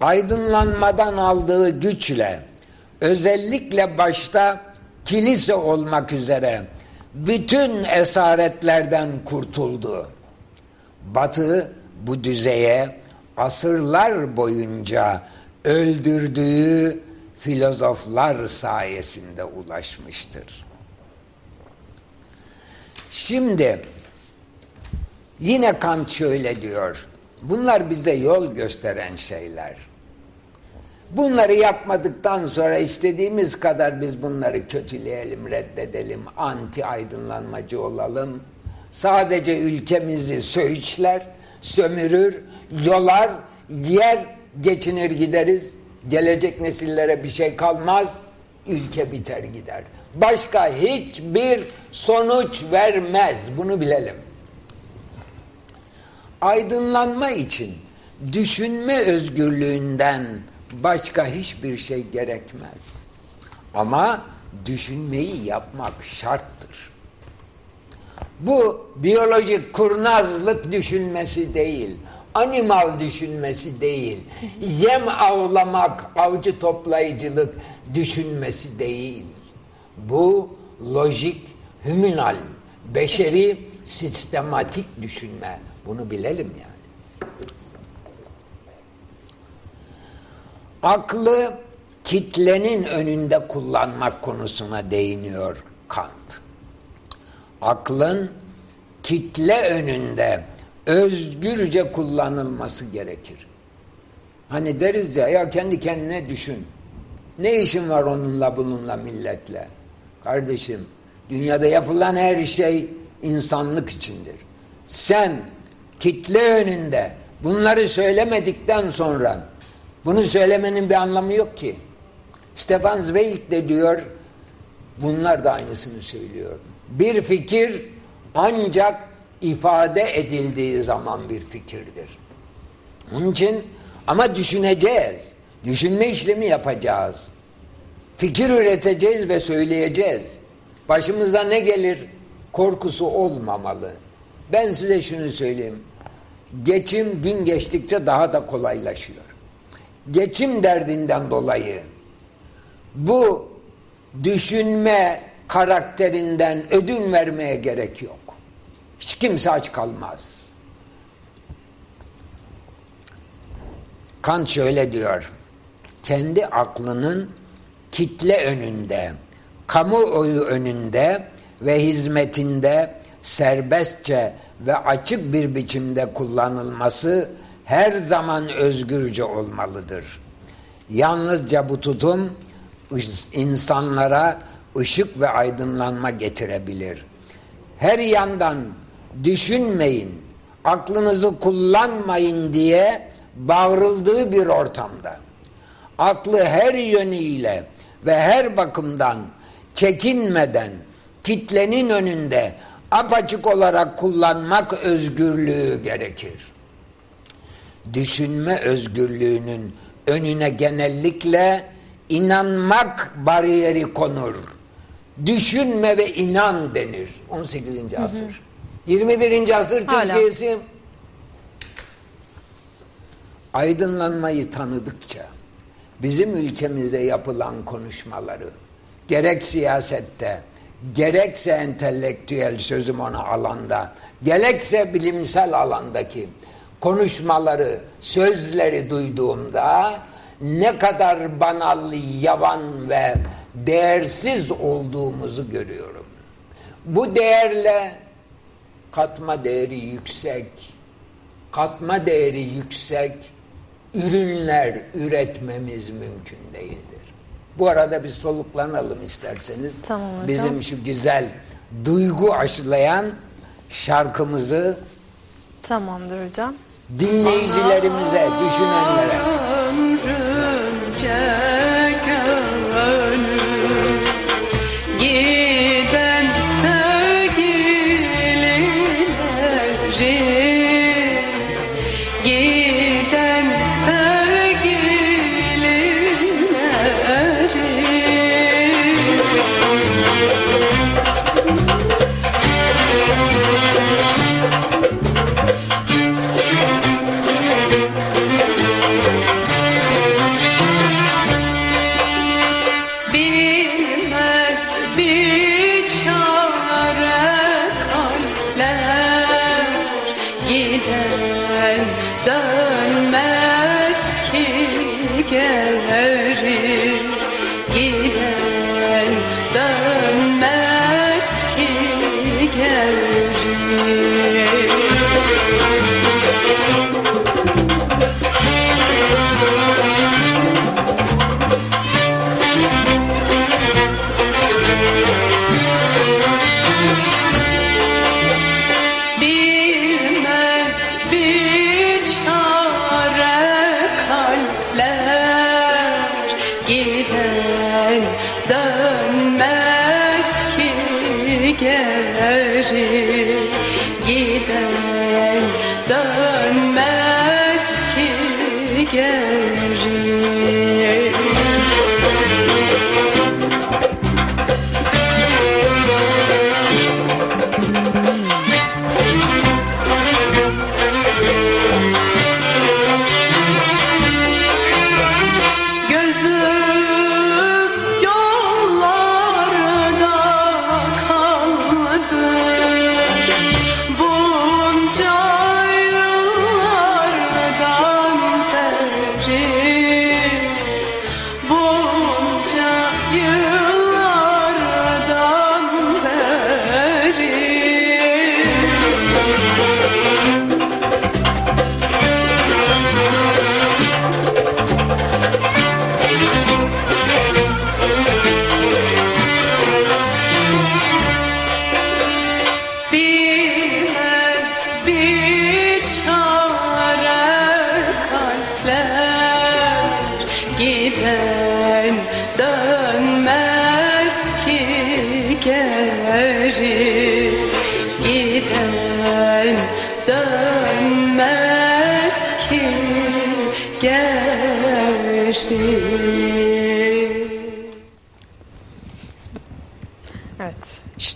aydınlanmadan aldığı güçle özellikle başta kilise olmak üzere bütün esaretlerden kurtuldu. Batı bu düzeye asırlar boyunca öldürdüğü filozoflar sayesinde ulaşmıştır. Şimdi yine Kant şöyle diyor. Bunlar bize yol gösteren şeyler. Bunları yapmadıktan sonra istediğimiz kadar biz bunları kötüleyelim, reddedelim, anti aydınlanmacı olalım. Sadece ülkemizi söğüçler, sömürür, yolar, yer, geçinir gideriz. Gelecek nesillere bir şey kalmaz, ülke biter gider. Başka hiçbir sonuç vermez, bunu bilelim. Aydınlanma için düşünme özgürlüğünden başka hiçbir şey gerekmez. Ama düşünmeyi yapmak şarttır. Bu biyolojik kurnazlık düşünmesi değil, animal düşünmesi değil, yem avlamak, avcı toplayıcılık düşünmesi değil. Bu lojik, hümünal, beşeri, sistematik düşünme. Bunu bilelim yani. Aklı kitlenin önünde kullanmak konusuna değiniyor Kant. Aklın kitle önünde özgürce kullanılması gerekir. Hani deriz ya ya kendi kendine düşün. Ne işin var onunla bununla milletle? Kardeşim dünyada yapılan her şey insanlık içindir. Sen kitle önünde bunları söylemedikten sonra bunu söylemenin bir anlamı yok ki. Stefan Zweig de diyor bunlar da aynısını söylüyor. Bir fikir ancak ifade edildiği zaman bir fikirdir. Onun için ama düşüneceğiz. Düşünme işlemi yapacağız. Fikir üreteceğiz ve söyleyeceğiz. Başımıza ne gelir korkusu olmamalı. Ben size şunu söyleyeyim. Geçim gün geçtikçe daha da kolaylaşıyor. Geçim derdinden dolayı bu düşünme karakterinden ödün vermeye gerek yok. Hiç kimse aç kalmaz. Kant şöyle diyor. Kendi aklının kitle önünde, kamuoyu önünde ve hizmetinde serbestçe ve açık bir biçimde kullanılması her zaman özgürce olmalıdır. Yalnızca bu tutum insanlara ışık ve aydınlanma getirebilir. Her yandan düşünmeyin, aklınızı kullanmayın diye bağırıldığı bir ortamda aklı her yönüyle ve her bakımdan çekinmeden kitlenin önünde apaçık olarak kullanmak özgürlüğü gerekir. Düşünme özgürlüğünün önüne genellikle inanmak bariyeri konur. Düşünme ve inan denir. 18. Hı hı. asır. 21. asır Türkiye'si aydınlanmayı tanıdıkça bizim ülkemize yapılan konuşmaları gerek siyasette gerekse entelektüel sözüm ona alanda gerekse bilimsel alandaki konuşmaları, sözleri duyduğumda ne kadar banal, yavan ve değersiz olduğumuzu görüyorum. Bu değerle katma değeri yüksek, katma değeri yüksek ürünler üretmemiz mümkün değildir. Bu arada bir soluklanalım isterseniz. Tamam hocam. Bizim şu güzel duygu aşılayan şarkımızı Tamamdır hocam. Dinleyicilerimize, düşünenlere. geri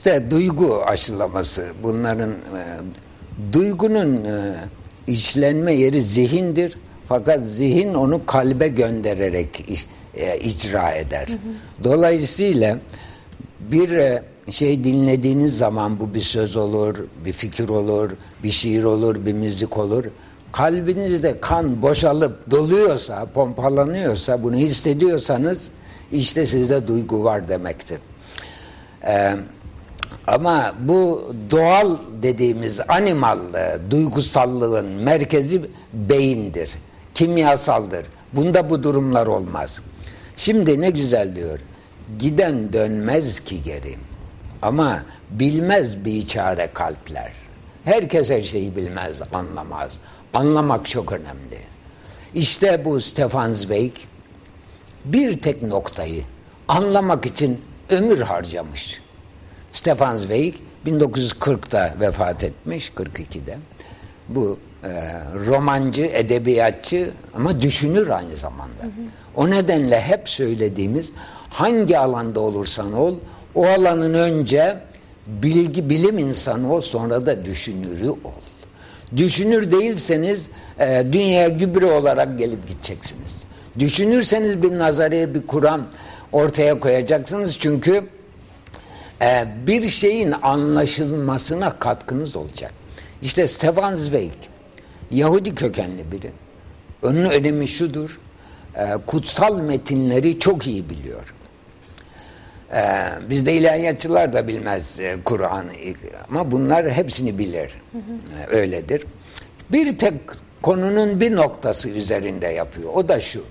İşte duygu aşılaması bunların e, duygunun e, işlenme yeri zihindir. Fakat zihin onu kalbe göndererek e, icra eder. Dolayısıyla bir e, şey dinlediğiniz zaman bu bir söz olur, bir fikir olur, bir şiir olur, bir müzik olur. Kalbinizde kan boşalıp doluyorsa, pompalanıyorsa, bunu hissediyorsanız işte sizde duygu var demektir. Ee, ama bu doğal dediğimiz animal e, duygusallığın merkezi beyindir. Kimyasaldır. Bunda bu durumlar olmaz. Şimdi ne güzel diyor. Giden dönmez ki geri. Ama bilmez biçare kalpler. Herkes her şeyi bilmez, anlamaz. Anlamak çok önemli. İşte bu Stefan Zweig bir tek noktayı anlamak için ömür harcamış. Stefan Zweig 1940'da vefat etmiş, 42'de. Bu e, romancı, edebiyatçı ama düşünür aynı zamanda. Hı hı. O nedenle hep söylediğimiz hangi alanda olursan ol, o alanın önce bilgi, bilim insanı ol, sonra da düşünürü ol. Düşünür değilseniz e, dünyaya gübre olarak gelip gideceksiniz. Düşünürseniz bir nazariye, bir Kur'an ortaya koyacaksınız çünkü e, bir şeyin anlaşılmasına katkınız olacak. İşte Stefan Zweig Yahudi kökenli biri. Onun önemi şudur. E, kutsal metinleri çok iyi biliyor. E, bizde ilahiyatçılar da bilmez e, Kur'an'ı ama bunlar hepsini bilir. Öyledir. Bir tek konunun bir noktası üzerinde yapıyor. O da şu.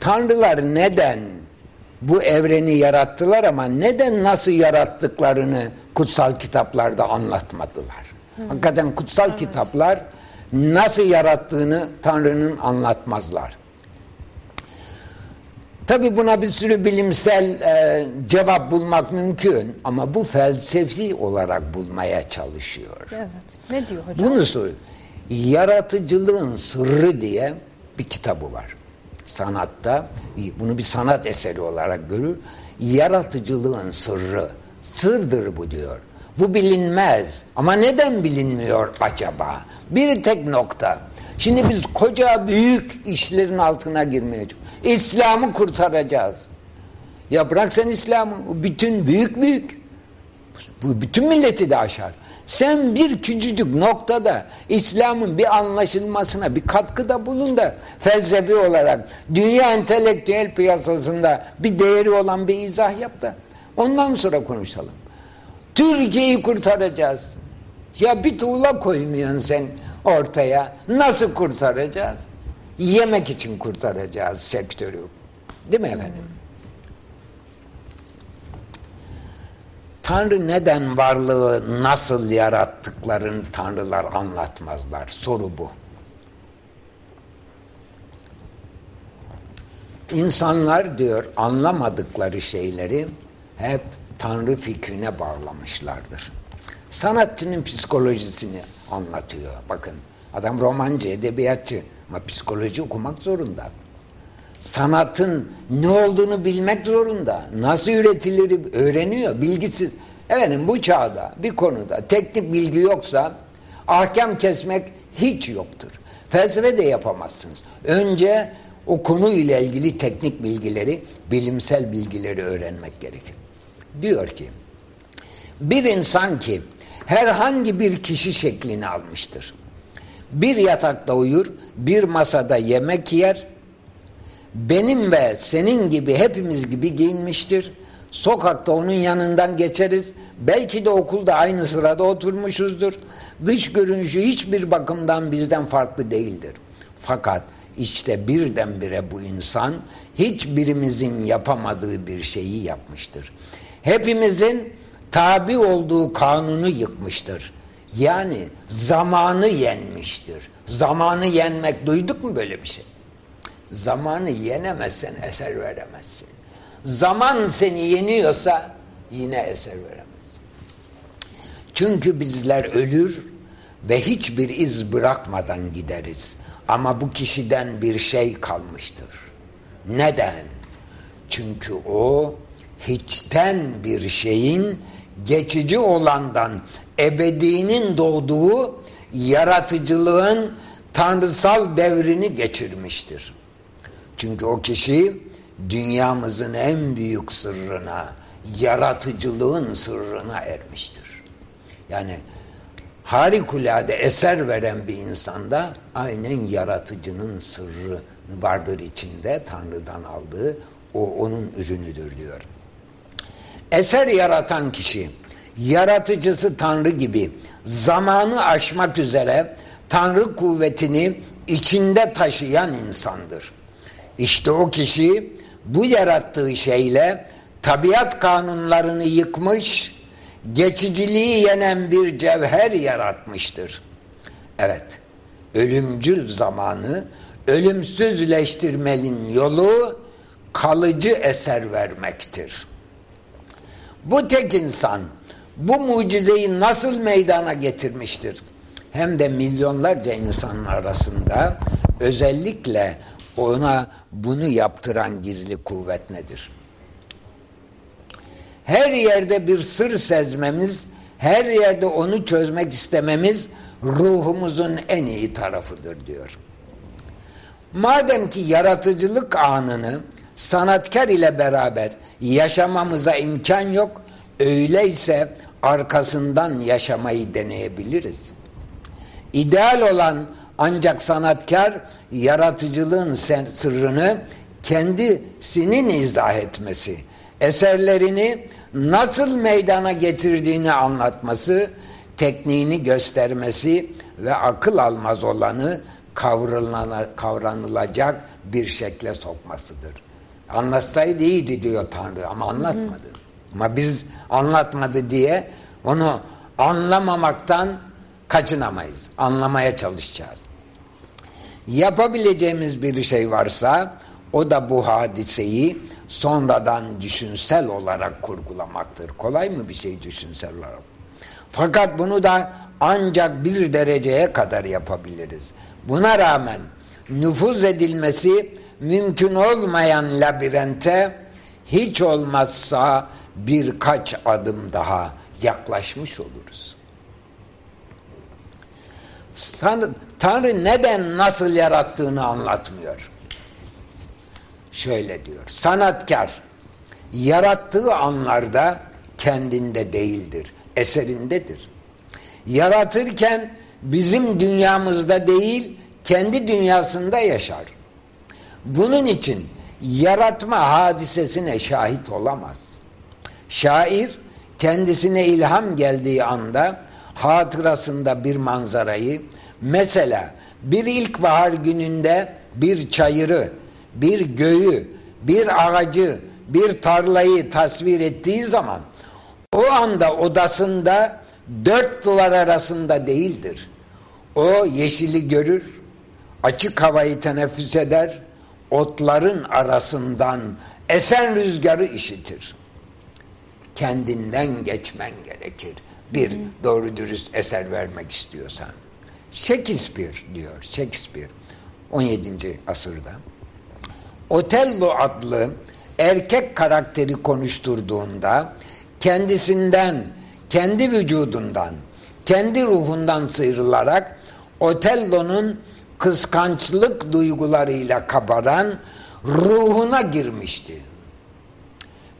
Tanrılar neden bu evreni yarattılar ama neden nasıl yarattıklarını kutsal kitaplarda anlatmadılar. Hmm. Hakikaten kutsal evet. kitaplar nasıl yarattığını Tanrı'nın anlatmazlar. Tabi buna bir sürü bilimsel e, cevap bulmak mümkün ama bu felsefi olarak bulmaya çalışıyor. Evet. Ne diyor hocam? Bunu soruyor. Yaratıcılığın sırrı diye bir kitabı var sanatta bunu bir sanat eseri olarak görür. Yaratıcılığın sırrı, sırdır bu diyor. Bu bilinmez. Ama neden bilinmiyor acaba? Bir tek nokta. Şimdi biz koca büyük işlerin altına girmeye İslam'ı kurtaracağız. Ya bırak sen İslam'ı. Bütün büyük büyük. Bu bütün milleti de aşar. Sen bir küçücük noktada İslam'ın bir anlaşılmasına bir katkıda bulun da felsefi olarak dünya entelektüel piyasasında bir değeri olan bir izah yap da ondan sonra konuşalım. Türkiye'yi kurtaracağız. Ya bir tuğla koymuyorsun sen ortaya. Nasıl kurtaracağız? Yemek için kurtaracağız sektörü. Değil mi efendim? Tanrı neden varlığı nasıl yarattıklarını tanrılar anlatmazlar. Soru bu. İnsanlar diyor anlamadıkları şeyleri hep Tanrı fikrine bağlamışlardır. Sanatçının psikolojisini anlatıyor. Bakın adam romancı, edebiyatçı ama psikoloji okumak zorunda sanatın ne olduğunu bilmek zorunda. Nasıl üretilir öğreniyor. Bilgisiz. Efendim bu çağda bir konuda teknik bilgi yoksa ahkam kesmek hiç yoktur. Felsefe de yapamazsınız. Önce o konuyla ilgili teknik bilgileri, bilimsel bilgileri öğrenmek gerekir. Diyor ki, bir insan ki herhangi bir kişi şeklini almıştır. Bir yatakta uyur, bir masada yemek yer, benim ve senin gibi hepimiz gibi giyinmiştir. Sokakta onun yanından geçeriz. Belki de okulda aynı sırada oturmuşuzdur. Dış görünüşü hiçbir bakımdan bizden farklı değildir. Fakat işte birdenbire bu insan hiçbirimizin yapamadığı bir şeyi yapmıştır. Hepimizin tabi olduğu kanunu yıkmıştır. Yani zamanı yenmiştir. Zamanı yenmek duyduk mu böyle bir şey? Zamanı yenemezsen eser veremezsin. Zaman seni yeniyorsa yine eser veremez. Çünkü bizler ölür ve hiçbir iz bırakmadan gideriz. Ama bu kişiden bir şey kalmıştır. Neden? Çünkü o hiçten bir şeyin geçici olandan ebedinin doğduğu yaratıcılığın tanrısal devrini geçirmiştir. Çünkü o kişi dünyamızın en büyük sırrına, yaratıcılığın sırrına ermiştir. Yani harikulade eser veren bir insanda aynen yaratıcının sırrı vardır içinde Tanrı'dan aldığı o onun ürünüdür diyor. Eser yaratan kişi yaratıcısı Tanrı gibi zamanı aşmak üzere Tanrı kuvvetini içinde taşıyan insandır. İşte o kişi bu yarattığı şeyle tabiat kanunlarını yıkmış, geçiciliği yenen bir cevher yaratmıştır. Evet, ölümcül zamanı ölümsüzleştirmenin yolu kalıcı eser vermektir. Bu tek insan bu mucizeyi nasıl meydana getirmiştir? Hem de milyonlarca insanın arasında özellikle ona bunu yaptıran gizli kuvvet nedir? Her yerde bir sır sezmemiz, her yerde onu çözmek istememiz ruhumuzun en iyi tarafıdır diyor. Madem ki yaratıcılık anını sanatkar ile beraber yaşamamıza imkan yok, öyleyse arkasından yaşamayı deneyebiliriz. İdeal olan ancak sanatkar yaratıcılığın sırrını kendisinin izah etmesi, eserlerini nasıl meydana getirdiğini anlatması, tekniğini göstermesi ve akıl almaz olanı kavranılacak bir şekle sokmasıdır. Anlatsaydı iyiydi diyor Tanrı ama anlatmadı. Hı. Ama biz anlatmadı diye onu anlamamaktan kaçınamayız. Anlamaya çalışacağız. Yapabileceğimiz bir şey varsa o da bu hadiseyi sonradan düşünsel olarak kurgulamaktır. Kolay mı bir şey düşünsel olarak? Fakat bunu da ancak bir dereceye kadar yapabiliriz. Buna rağmen nüfuz edilmesi mümkün olmayan labirente hiç olmazsa birkaç adım daha yaklaşmış oluruz. Tanrı, neden nasıl yarattığını anlatmıyor. Şöyle diyor. Sanatkar yarattığı anlarda kendinde değildir. Eserindedir. Yaratırken bizim dünyamızda değil kendi dünyasında yaşar. Bunun için yaratma hadisesine şahit olamaz. Şair kendisine ilham geldiği anda hatırasında bir manzarayı mesela bir ilkbahar gününde bir çayırı, bir göğü, bir ağacı, bir tarlayı tasvir ettiği zaman o anda odasında dört duvar arasında değildir. O yeşili görür, açık havayı teneffüs eder, otların arasından esen rüzgarı işitir kendinden geçmen gerekir. Bir doğru dürüst eser vermek istiyorsan. Shakespeare diyor. Shakespeare 17. asırda. Otello adlı erkek karakteri konuşturduğunda kendisinden, kendi vücudundan, kendi ruhundan sıyrılarak Otello'nun kıskançlık duygularıyla kabaran ruhuna girmişti.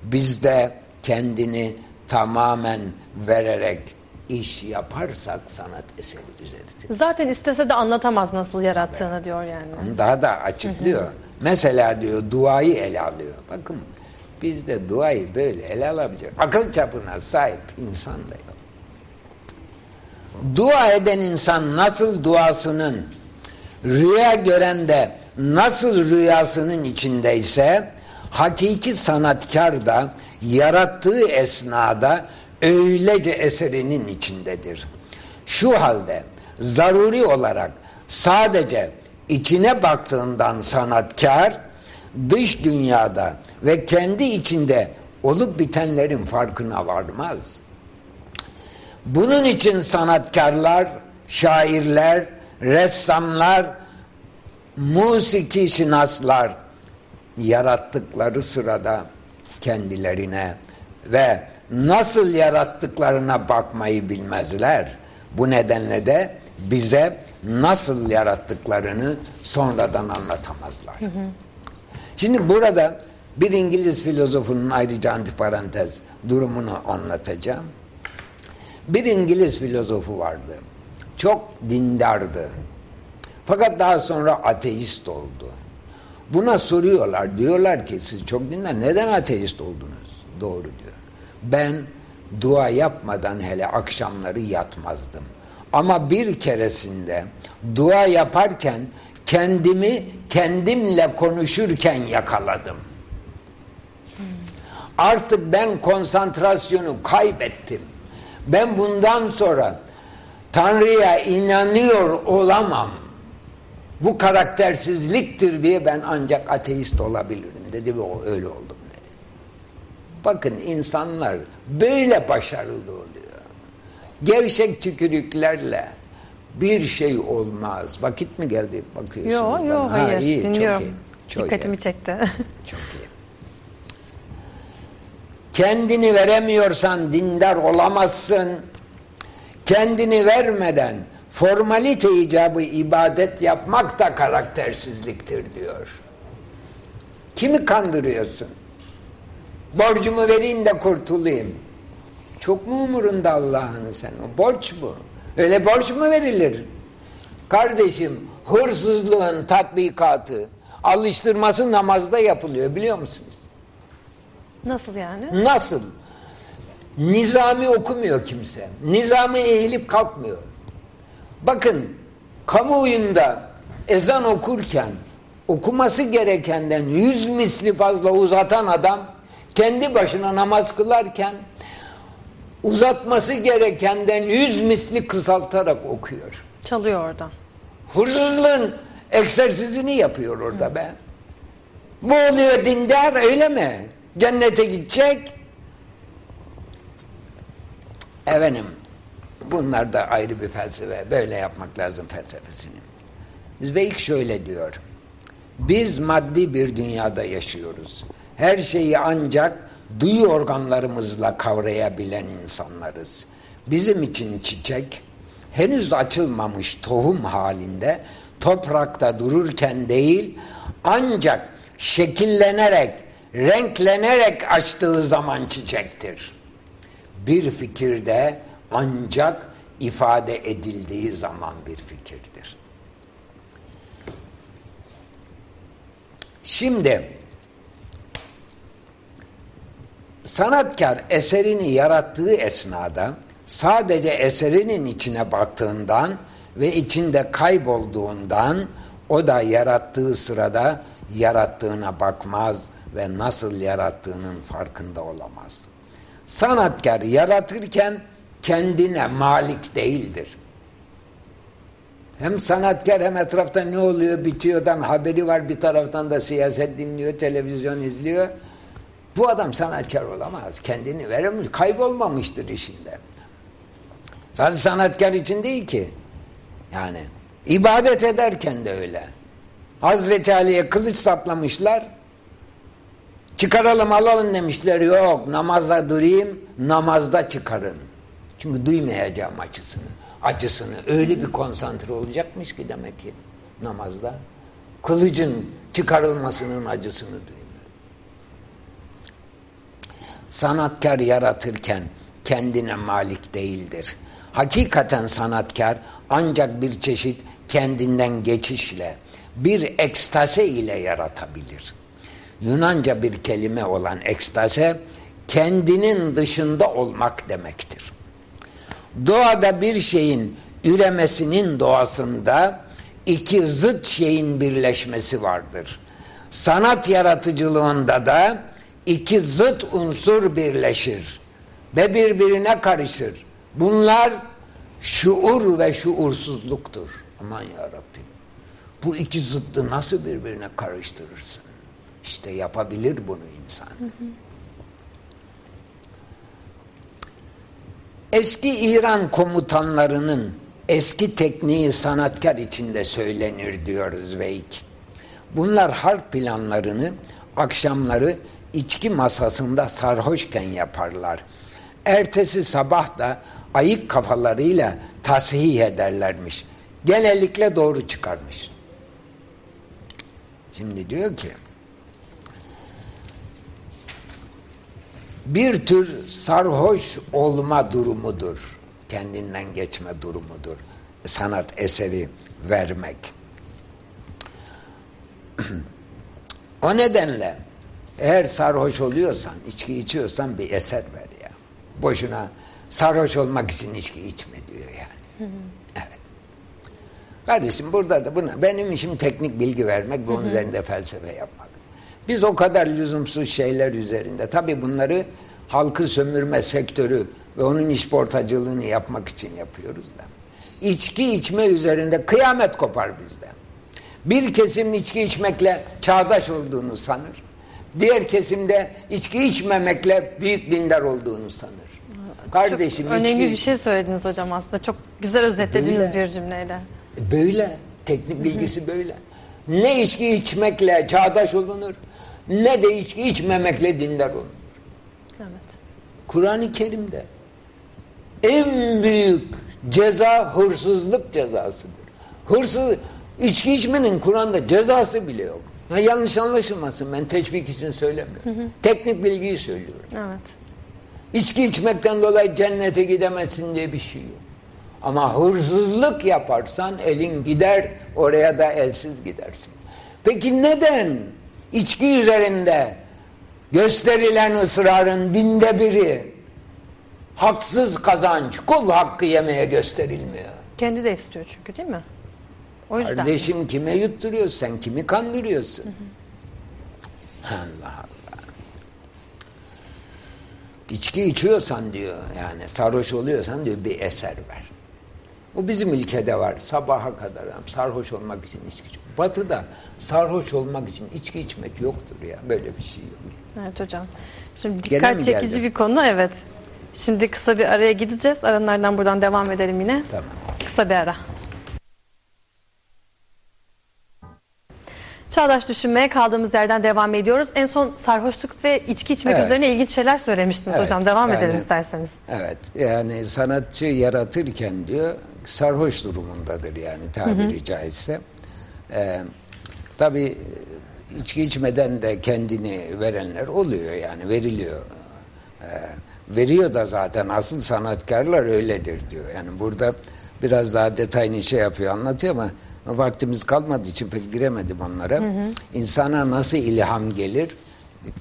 Bizde kendini tamamen vererek iş yaparsak sanat eseri üzeridir. Zaten istese de anlatamaz nasıl yarattığını evet. diyor yani. Daha da açıklıyor. Hı hı. Mesela diyor duayı ele alıyor. Bakın biz de duayı böyle ele alabilecek. Akıl çapına sahip insan da yok. Dua eden insan nasıl duasının rüya gören de nasıl rüyasının içindeyse hakiki sanatkar da yarattığı esnada öylece eserinin içindedir. Şu halde zaruri olarak sadece içine baktığından sanatkar dış dünyada ve kendi içinde olup bitenlerin farkına varmaz. Bunun için sanatkarlar, şairler, ressamlar, musiki şinaslar yarattıkları sırada kendilerine ve nasıl yarattıklarına bakmayı bilmezler. Bu nedenle de bize nasıl yarattıklarını sonradan anlatamazlar. Hı hı. Şimdi burada bir İngiliz filozofunun ayrıca antiparantez durumunu anlatacağım. Bir İngiliz filozofu vardı. Çok dindardı. Fakat daha sonra ateist oldu. Buna soruyorlar. Diyorlar ki siz çok dindar. Neden ateist oldunuz? Doğru diyor. Ben dua yapmadan hele akşamları yatmazdım. Ama bir keresinde dua yaparken kendimi kendimle konuşurken yakaladım. Artık ben konsantrasyonu kaybettim. Ben bundan sonra Tanrı'ya inanıyor olamam. Bu karaktersizliktir diye ben ancak ateist olabilirim dedi ve o öyle oldum dedi. Bakın insanlar böyle başarılı oluyor. Gevşek tükürüklerle bir şey olmaz. Vakit mi geldi bakıyorsunuz? Yok yok hayır iyi, dinliyorum. Çok iyi, çok Dikkatimi iyi. çekti. Çok iyi. Kendini veremiyorsan dindar olamazsın. Kendini vermeden formalite icabı ibadet yapmak da karaktersizliktir diyor. Kimi kandırıyorsun? Borcumu vereyim de kurtulayım. Çok mu umurunda Allah'ın sen? O borç bu. Öyle borç mu verilir? Kardeşim hırsızlığın tatbikatı, alıştırması namazda yapılıyor biliyor musunuz? Nasıl yani? Nasıl? Nizami okumuyor kimse. Nizami eğilip kalkmıyor. Bakın kamuoyunda ezan okurken okuması gerekenden yüz misli fazla uzatan adam kendi başına namaz kılarken uzatması gerekenden yüz misli kısaltarak okuyor. Çalıyor oradan. Hırsızlığın egzersizini yapıyor orada be. Bu oluyor dindar öyle mi? Cennete gidecek. Efendim bunlar da ayrı bir felsefe. Böyle yapmak lazım felsefesini. Zweig şöyle diyor. Biz maddi bir dünyada yaşıyoruz. Her şeyi ancak duyu organlarımızla kavrayabilen insanlarız. Bizim için çiçek henüz açılmamış tohum halinde toprakta dururken değil ancak şekillenerek, renklenerek açtığı zaman çiçektir. Bir fikirde ancak ifade edildiği zaman bir fikirdir. Şimdi sanatkar eserini yarattığı esnada sadece eserinin içine baktığından ve içinde kaybolduğundan o da yarattığı sırada yarattığına bakmaz ve nasıl yarattığının farkında olamaz. Sanatkar yaratırken kendine malik değildir. Hem sanatkar hem etrafta ne oluyor bitiyordan haberi var bir taraftan da siyaset dinliyor, televizyon izliyor. Bu adam sanatkar olamaz. Kendini veremiyor. Kaybolmamıştır işinde. Sadece sanatkar için değil ki. Yani ibadet ederken de öyle. Hazreti Ali'ye kılıç saplamışlar. Çıkaralım alalım demişler. Yok namazda durayım namazda çıkarın. Çünkü duymayacağım acısını. Acısını öyle bir konsantre olacakmış ki demek ki namazda. Kılıcın çıkarılmasının acısını duymuyor. Sanatkar yaratırken kendine malik değildir. Hakikaten sanatkar ancak bir çeşit kendinden geçişle, bir ekstase ile yaratabilir. Yunanca bir kelime olan ekstase, kendinin dışında olmak demektir. Doğada bir şeyin üremesinin doğasında iki zıt şeyin birleşmesi vardır. Sanat yaratıcılığında da iki zıt unsur birleşir ve birbirine karışır. Bunlar şuur ve şuursuzluktur. Aman ya Rabbim. Bu iki zıttı nasıl birbirine karıştırırsın? İşte yapabilir bunu insan. Hı hı. Eski İran komutanlarının eski tekniği sanatkar içinde söylenir diyor Zweig. Bunlar harp planlarını akşamları içki masasında sarhoşken yaparlar. Ertesi sabah da ayık kafalarıyla tasih ederlermiş. Genellikle doğru çıkarmış. Şimdi diyor ki bir tür sarhoş olma durumudur. Kendinden geçme durumudur. Sanat eseri vermek. o nedenle eğer sarhoş oluyorsan, içki içiyorsan bir eser ver ya. Boşuna sarhoş olmak için içki içme diyor yani. Evet. Kardeşim burada da buna benim işim teknik bilgi vermek ve onun üzerinde felsefe yapmak. Biz o kadar lüzumsuz şeyler üzerinde. Tabii bunları halkı sömürme sektörü ve onun işportacılığını yapmak için yapıyoruz da. İçki içme üzerinde kıyamet kopar bizde. Bir kesim içki içmekle çağdaş olduğunu sanır. Diğer kesimde içki içmemekle büyük dindar olduğunu sanır. Kardeşim Çok önemli içki... bir şey söylediniz hocam aslında. Çok güzel özetlediniz Böyle. bir cümleyle. Böyle. Teknik bilgisi böyle. Ne içki içmekle çağdaş olunur, ne de içki içmemekle dindar olunur. Evet. Kur'an-ı Kerim'de en büyük ceza hırsızlık cezasıdır. Hırsız, içki içmenin Kur'an'da cezası bile yok. Ha, yanlış anlaşılmasın ben teşvik için söylemiyorum. Teknik bilgiyi söylüyorum. Evet. İçki içmekten dolayı cennete gidemezsin diye bir şey yok. Ama hırsızlık yaparsan elin gider, oraya da elsiz gidersin. Peki neden içki üzerinde gösterilen ısrarın binde biri haksız kazanç, kul hakkı yemeye gösterilmiyor? Kendi de istiyor çünkü değil mi? O yüzden. Kardeşim kime yutturuyorsun sen? Kimi kandırıyorsun? Allah Allah. İçki içiyorsan diyor yani sarhoş oluyorsan diyor bir eser ver. Bu bizim ülkede var. Sabaha kadar sarhoş olmak için içki. Batı'da sarhoş olmak için içki içmek yoktur ya. Böyle bir şey yok. Evet hocam. Şimdi dikkat çekici geldi? bir konu evet. Şimdi kısa bir araya gideceğiz. Aranlardan buradan devam edelim yine. Tamam. Kısa bir ara. Çağdaş düşünmeye kaldığımız yerden devam ediyoruz. En son sarhoşluk ve içki içmek Evet. üzerine ilginç şeyler söylemiştiniz Evet, hocam. Devam yani- edelim isterseniz. Evet yani sanatçı yaratırken diyor sarhoş durumundadır yani tabiri caizse. Ee, Tabi içki içmeden de kendini verenler oluyor yani veriliyor. Ee, veriyor da zaten asıl sanatkarlar öyledir diyor. Yani burada biraz daha detayını şey yapıyor anlatıyor ama vaktimiz kalmadığı için pek giremedim onlara. İnsana nasıl ilham gelir?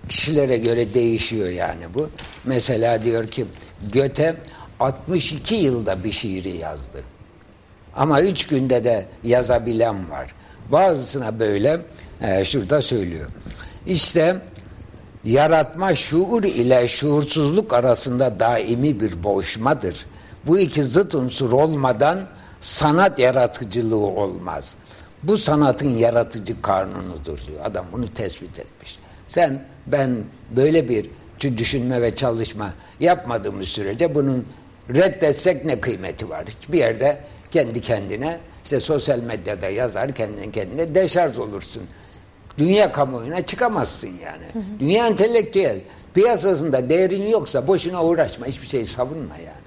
kişilere göre değişiyor yani bu. Mesela diyor ki Göte 62 yılda bir şiiri yazdı. Ama üç günde de yazabilen var. Bazısına böyle e, şurada söylüyor. İşte yaratma şuur ile şuursuzluk arasında daimi bir boğuşmadır. Bu iki zıt unsur olmadan sanat yaratıcılığı olmaz. Bu sanatın yaratıcı kanunudur diyor. Adam bunu tespit etmiş. Sen ben böyle bir düşünme ve çalışma yapmadığımız sürece bunun reddetsek ne kıymeti var? Hiçbir yerde kendi kendine işte sosyal medyada yazar kendine kendine deşarj olursun. Dünya kamuoyuna çıkamazsın yani. Dünya entelektüel. Piyasasında değerin yoksa boşuna uğraşma. Hiçbir şey savunma yani.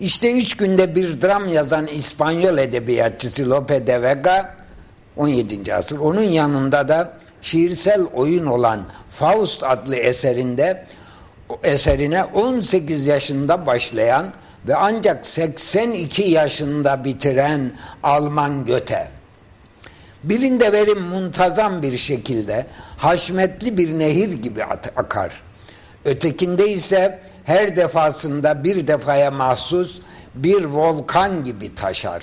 İşte üç günde bir dram yazan İspanyol edebiyatçısı Lope de Vega 17. asır. Onun yanında da şiirsel oyun olan Faust adlı eserinde eserine 18 yaşında başlayan ve ancak 82 yaşında bitiren Alman Göte. Birinde verim muntazam bir şekilde haşmetli bir nehir gibi akar. Ötekinde ise her defasında bir defaya mahsus bir volkan gibi taşar.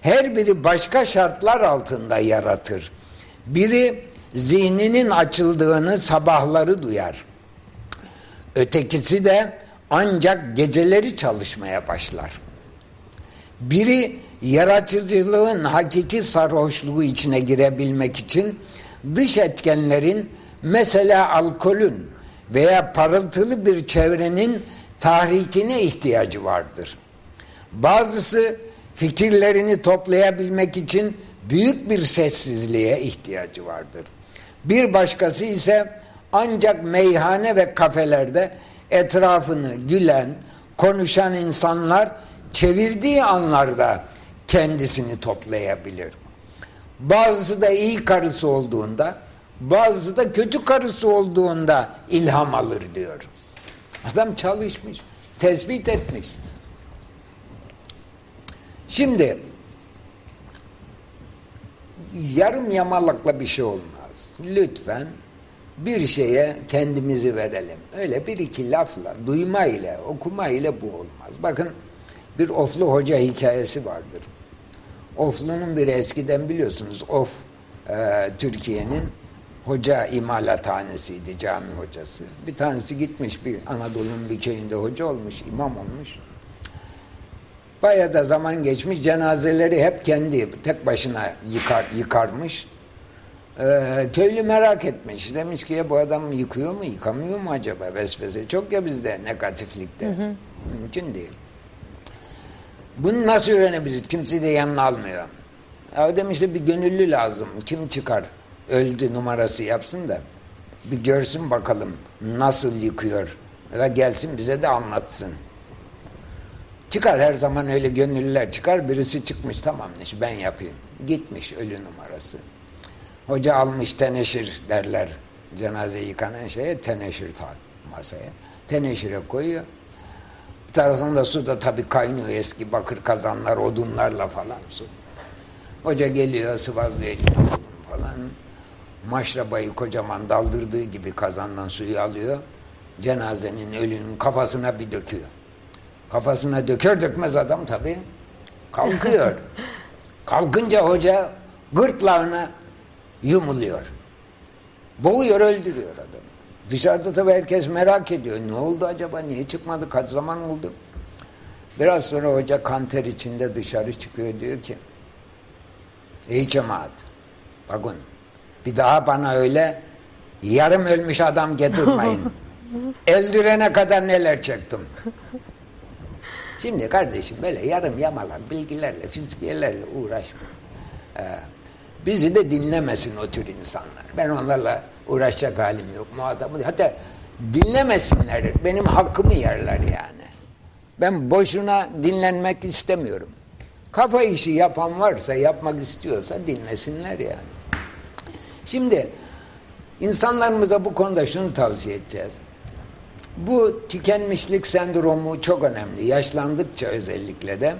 Her biri başka şartlar altında yaratır. Biri zihninin açıldığını sabahları duyar. Ötekisi de ancak geceleri çalışmaya başlar. Biri yaratıcılığın hakiki sarhoşluğu içine girebilmek için dış etkenlerin mesela alkolün veya parıltılı bir çevrenin tahrikine ihtiyacı vardır. Bazısı fikirlerini toplayabilmek için büyük bir sessizliğe ihtiyacı vardır. Bir başkası ise ancak meyhane ve kafelerde etrafını gülen, konuşan insanlar çevirdiği anlarda kendisini toplayabilir. Bazısı da iyi karısı olduğunda, bazısı da kötü karısı olduğunda ilham alır diyor. Adam çalışmış, tespit etmiş. Şimdi yarım yamalakla bir şey olmaz. Lütfen bir şeye kendimizi verelim. Öyle bir iki lafla, duyma ile, okuma ile bu olmaz. Bakın bir Oflu Hoca hikayesi vardır. Oflu'nun bir eskiden biliyorsunuz Of e, Türkiye'nin hoca imalathanesiydi, cami hocası. Bir tanesi gitmiş bir Anadolu'nun bir köyünde hoca olmuş, imam olmuş. Bayağı da zaman geçmiş, cenazeleri hep kendi tek başına yıkar, yıkarmış. Ee, köylü merak etmiş. Demiş ki ya bu adam yıkıyor mu, yıkamıyor mu acaba vesvese? Çok ya bizde negatiflikte. Hı hı. Mümkün değil. Bunu nasıl öğrenebiliriz? Kimse de yanına almıyor. Ya demiş de bir gönüllü lazım. Kim çıkar? Öldü numarası yapsın da bir görsün bakalım nasıl yıkıyor ve gelsin bize de anlatsın. Çıkar her zaman öyle gönüllüler çıkar. Birisi çıkmış tamam ben yapayım. Gitmiş ölü numarası. Hoca almış teneşir derler. Cenaze yıkanan şeye teneşir masaya. Teneşire koyuyor. Bir taraftan da su da tabii kaynıyor eski bakır kazanlar, odunlarla falan su. Hoca geliyor sıvazlıyor falan. Maşrabayı kocaman daldırdığı gibi kazandan suyu alıyor. Cenazenin ölünün kafasına bir döküyor. Kafasına döker dökmez adam tabii kalkıyor. Kalkınca hoca gırtlağına yumuluyor. Boğuyor, öldürüyor adamı. Dışarıda tabii herkes merak ediyor. Ne oldu acaba? Niye çıkmadı? Kaç zaman oldu? Biraz sonra hoca kanter içinde dışarı çıkıyor diyor ki Ey cemaat bakın bir daha bana öyle yarım ölmüş adam getirmeyin. Eldürene kadar neler çektim. Şimdi kardeşim böyle yarım yamalak bilgilerle, fizkiyelerle uğraşma. Ee, bizi de dinlemesin o tür insanlar. Ben onlarla uğraşacak halim yok. Muhatabı Hatta dinlemesinler. Benim hakkımı yerler yani. Ben boşuna dinlenmek istemiyorum. Kafa işi yapan varsa, yapmak istiyorsa dinlesinler yani. Şimdi insanlarımıza bu konuda şunu tavsiye edeceğiz. Bu tükenmişlik sendromu çok önemli. Yaşlandıkça özellikle de.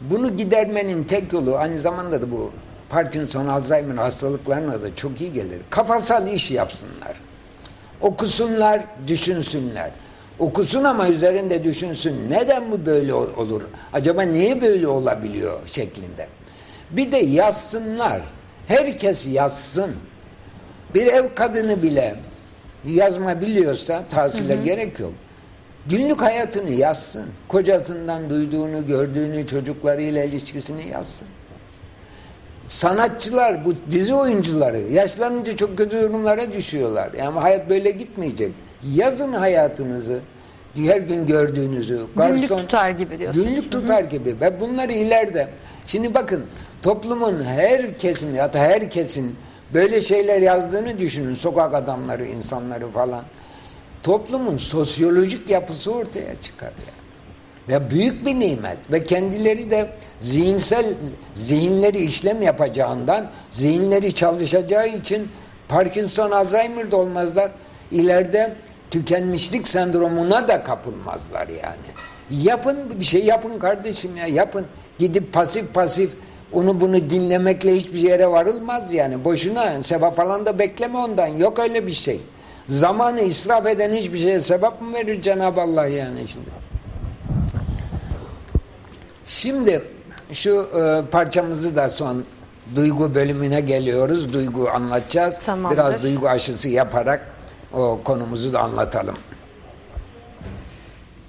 Bunu gidermenin tek yolu aynı zamanda da bu Parkinson, Alzheimer hastalıklarına da çok iyi gelir. Kafasal iş yapsınlar. Okusunlar, düşünsünler. Okusun ama üzerinde düşünsün. Neden bu böyle olur? Acaba niye böyle olabiliyor şeklinde. Bir de yazsınlar. Herkes yazsın. Bir ev kadını bile yazma biliyorsa tahsile hı hı. gerek yok. Günlük hayatını yazsın. Kocasından duyduğunu, gördüğünü, çocuklarıyla ilişkisini yazsın. Sanatçılar, bu dizi oyuncuları yaşlanınca çok kötü durumlara düşüyorlar. Yani hayat böyle gitmeyecek. Yazın hayatınızı, her gün gördüğünüzü. Garson, günlük tutar gibi diyorsunuz. Günlük tutar gibi. Ve bunları ileride, şimdi bakın toplumun her kesimi hatta herkesin böyle şeyler yazdığını düşünün. Sokak adamları, insanları falan. Toplumun sosyolojik yapısı ortaya çıkar yani. Ve büyük bir nimet. Ve kendileri de zihinsel, zihinleri işlem yapacağından, zihinleri çalışacağı için Parkinson, Alzheimer da olmazlar. İleride tükenmişlik sendromuna da kapılmazlar yani. Yapın bir şey yapın kardeşim ya yapın. Gidip pasif pasif onu bunu dinlemekle hiçbir yere varılmaz yani. Boşuna sevap falan da bekleme ondan. Yok öyle bir şey. Zamanı israf eden hiçbir şeye sebep mi verir Cenab-ı Allah yani şimdi? Şimdi şu e, parçamızı da son duygu bölümüne geliyoruz. Duygu anlatacağız. Tamamdır. Biraz duygu aşısı yaparak o konumuzu da anlatalım.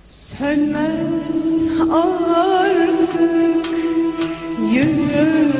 Sönmez artık yüreğimde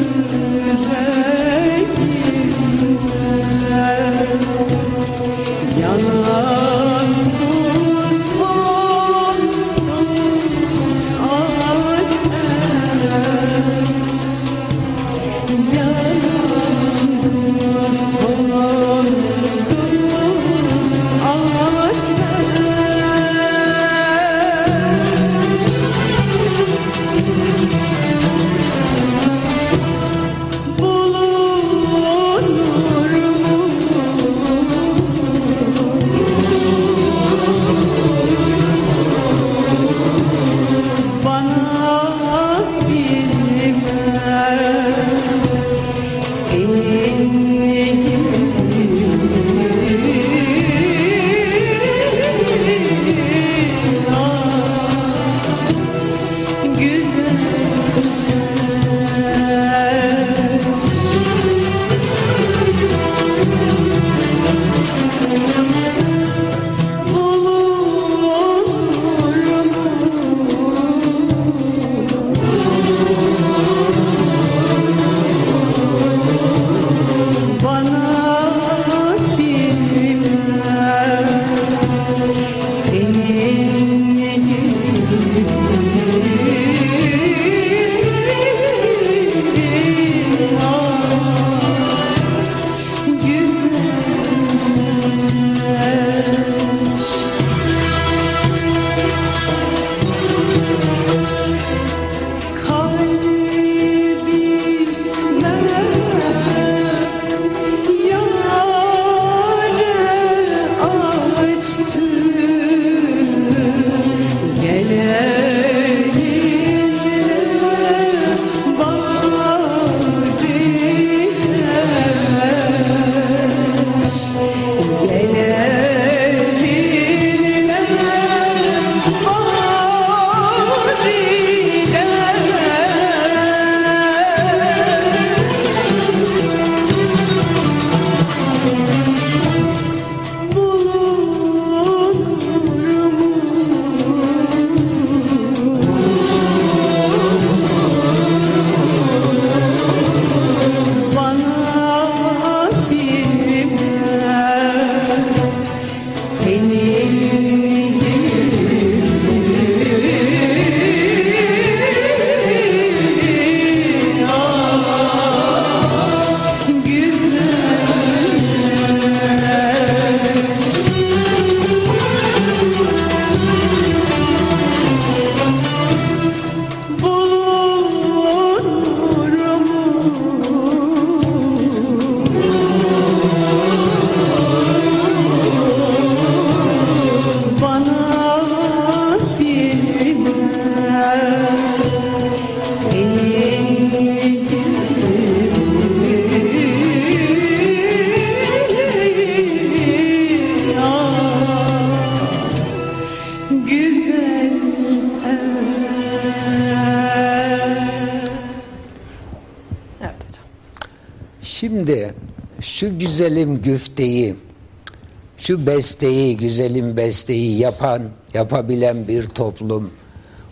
şu besteyi, güzelim besteyi yapan, yapabilen bir toplum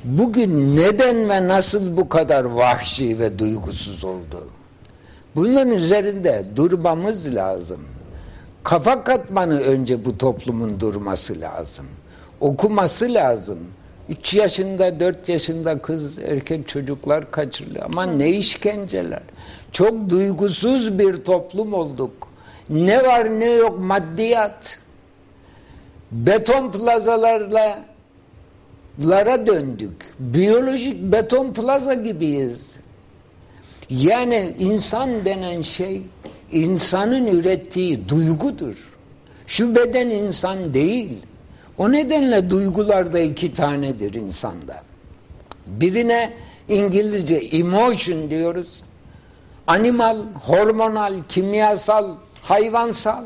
bugün neden ve nasıl bu kadar vahşi ve duygusuz oldu? Bunların üzerinde durmamız lazım. Kafa katmanı önce bu toplumun durması lazım. Okuması lazım. 3 yaşında, 4 yaşında kız, erkek çocuklar kaçırılıyor. Ama ne işkenceler. Çok duygusuz bir toplum olduk. Ne var ne yok maddiyat. Beton plazalarla lara döndük. Biyolojik beton plaza gibiyiz. Yani insan denen şey insanın ürettiği duygudur. Şu beden insan değil. O nedenle duygular da iki tanedir insanda. Birine İngilizce emotion diyoruz. Animal, hormonal, kimyasal, hayvansal.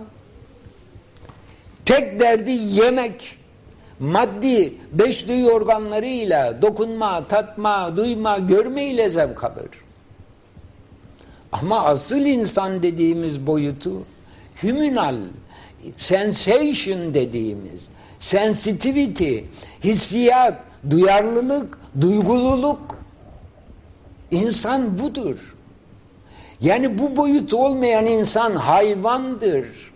Tek derdi yemek. Maddi beş duyu organlarıyla dokunma, tatma, duyma, görme ile zevk alır. Ama asıl insan dediğimiz boyutu hüminal, sensation dediğimiz, sensitivity, hissiyat, duyarlılık, duygululuk. İnsan budur. Yani bu boyut olmayan insan hayvandır.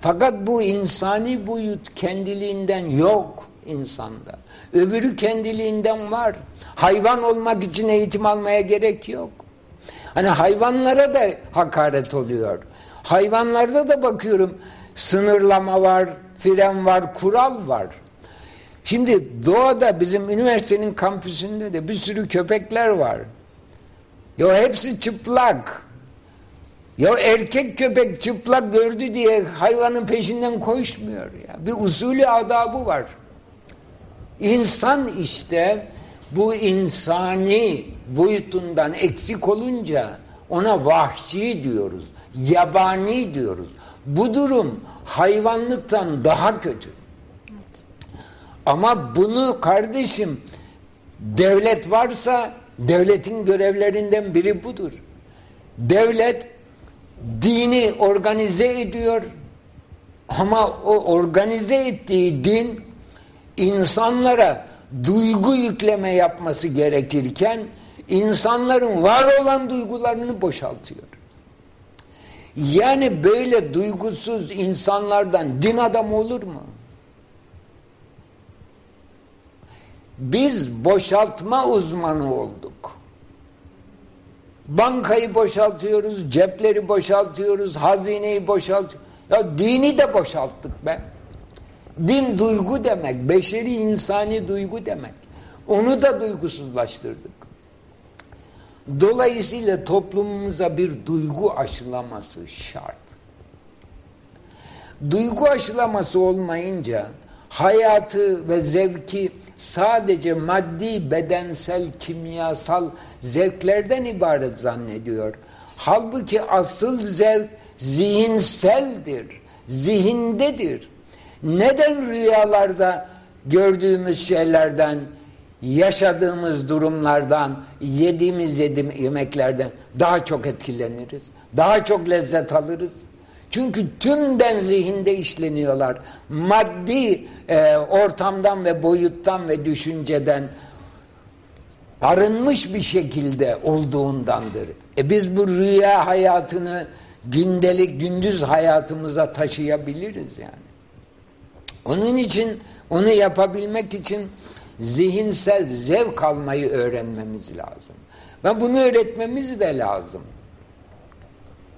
Fakat bu insani boyut kendiliğinden yok insanda. Öbürü kendiliğinden var. Hayvan olmak için eğitim almaya gerek yok. Hani hayvanlara da hakaret oluyor. Hayvanlarda da bakıyorum sınırlama var, fren var, kural var. Şimdi doğada bizim üniversitenin kampüsünde de bir sürü köpekler var. Ya hepsi çıplak. Ya erkek köpek çıplak gördü diye hayvanın peşinden koşmuyor ya. Bir usulü adabı var. İnsan işte bu insani boyutundan eksik olunca ona vahşi diyoruz. Yabani diyoruz. Bu durum hayvanlıktan daha kötü. Ama bunu kardeşim devlet varsa devletin görevlerinden biri budur. Devlet dini organize ediyor ama o organize ettiği din insanlara duygu yükleme yapması gerekirken insanların var olan duygularını boşaltıyor. Yani böyle duygusuz insanlardan din adamı olur mu? Biz boşaltma uzmanı olduk. Bankayı boşaltıyoruz, cepleri boşaltıyoruz, hazineyi boşaltıyoruz. Ya dini de boşalttık be. Din duygu demek, beşeri insani duygu demek. Onu da duygusuzlaştırdık. Dolayısıyla toplumumuza bir duygu aşılaması şart. Duygu aşılaması olmayınca hayatı ve zevki sadece maddi, bedensel, kimyasal zevklerden ibaret zannediyor. Halbuki asıl zevk zihinseldir, zihindedir. Neden rüyalarda gördüğümüz şeylerden, yaşadığımız durumlardan, yediğimiz yedim yemeklerden daha çok etkileniriz? Daha çok lezzet alırız? Çünkü tümden zihinde işleniyorlar. Maddi e, ortamdan ve boyuttan ve düşünceden arınmış bir şekilde olduğundandır. E biz bu rüya hayatını gündelik gündüz hayatımıza taşıyabiliriz yani. Onun için onu yapabilmek için zihinsel zevk almayı öğrenmemiz lazım. Ve bunu öğretmemiz de lazım.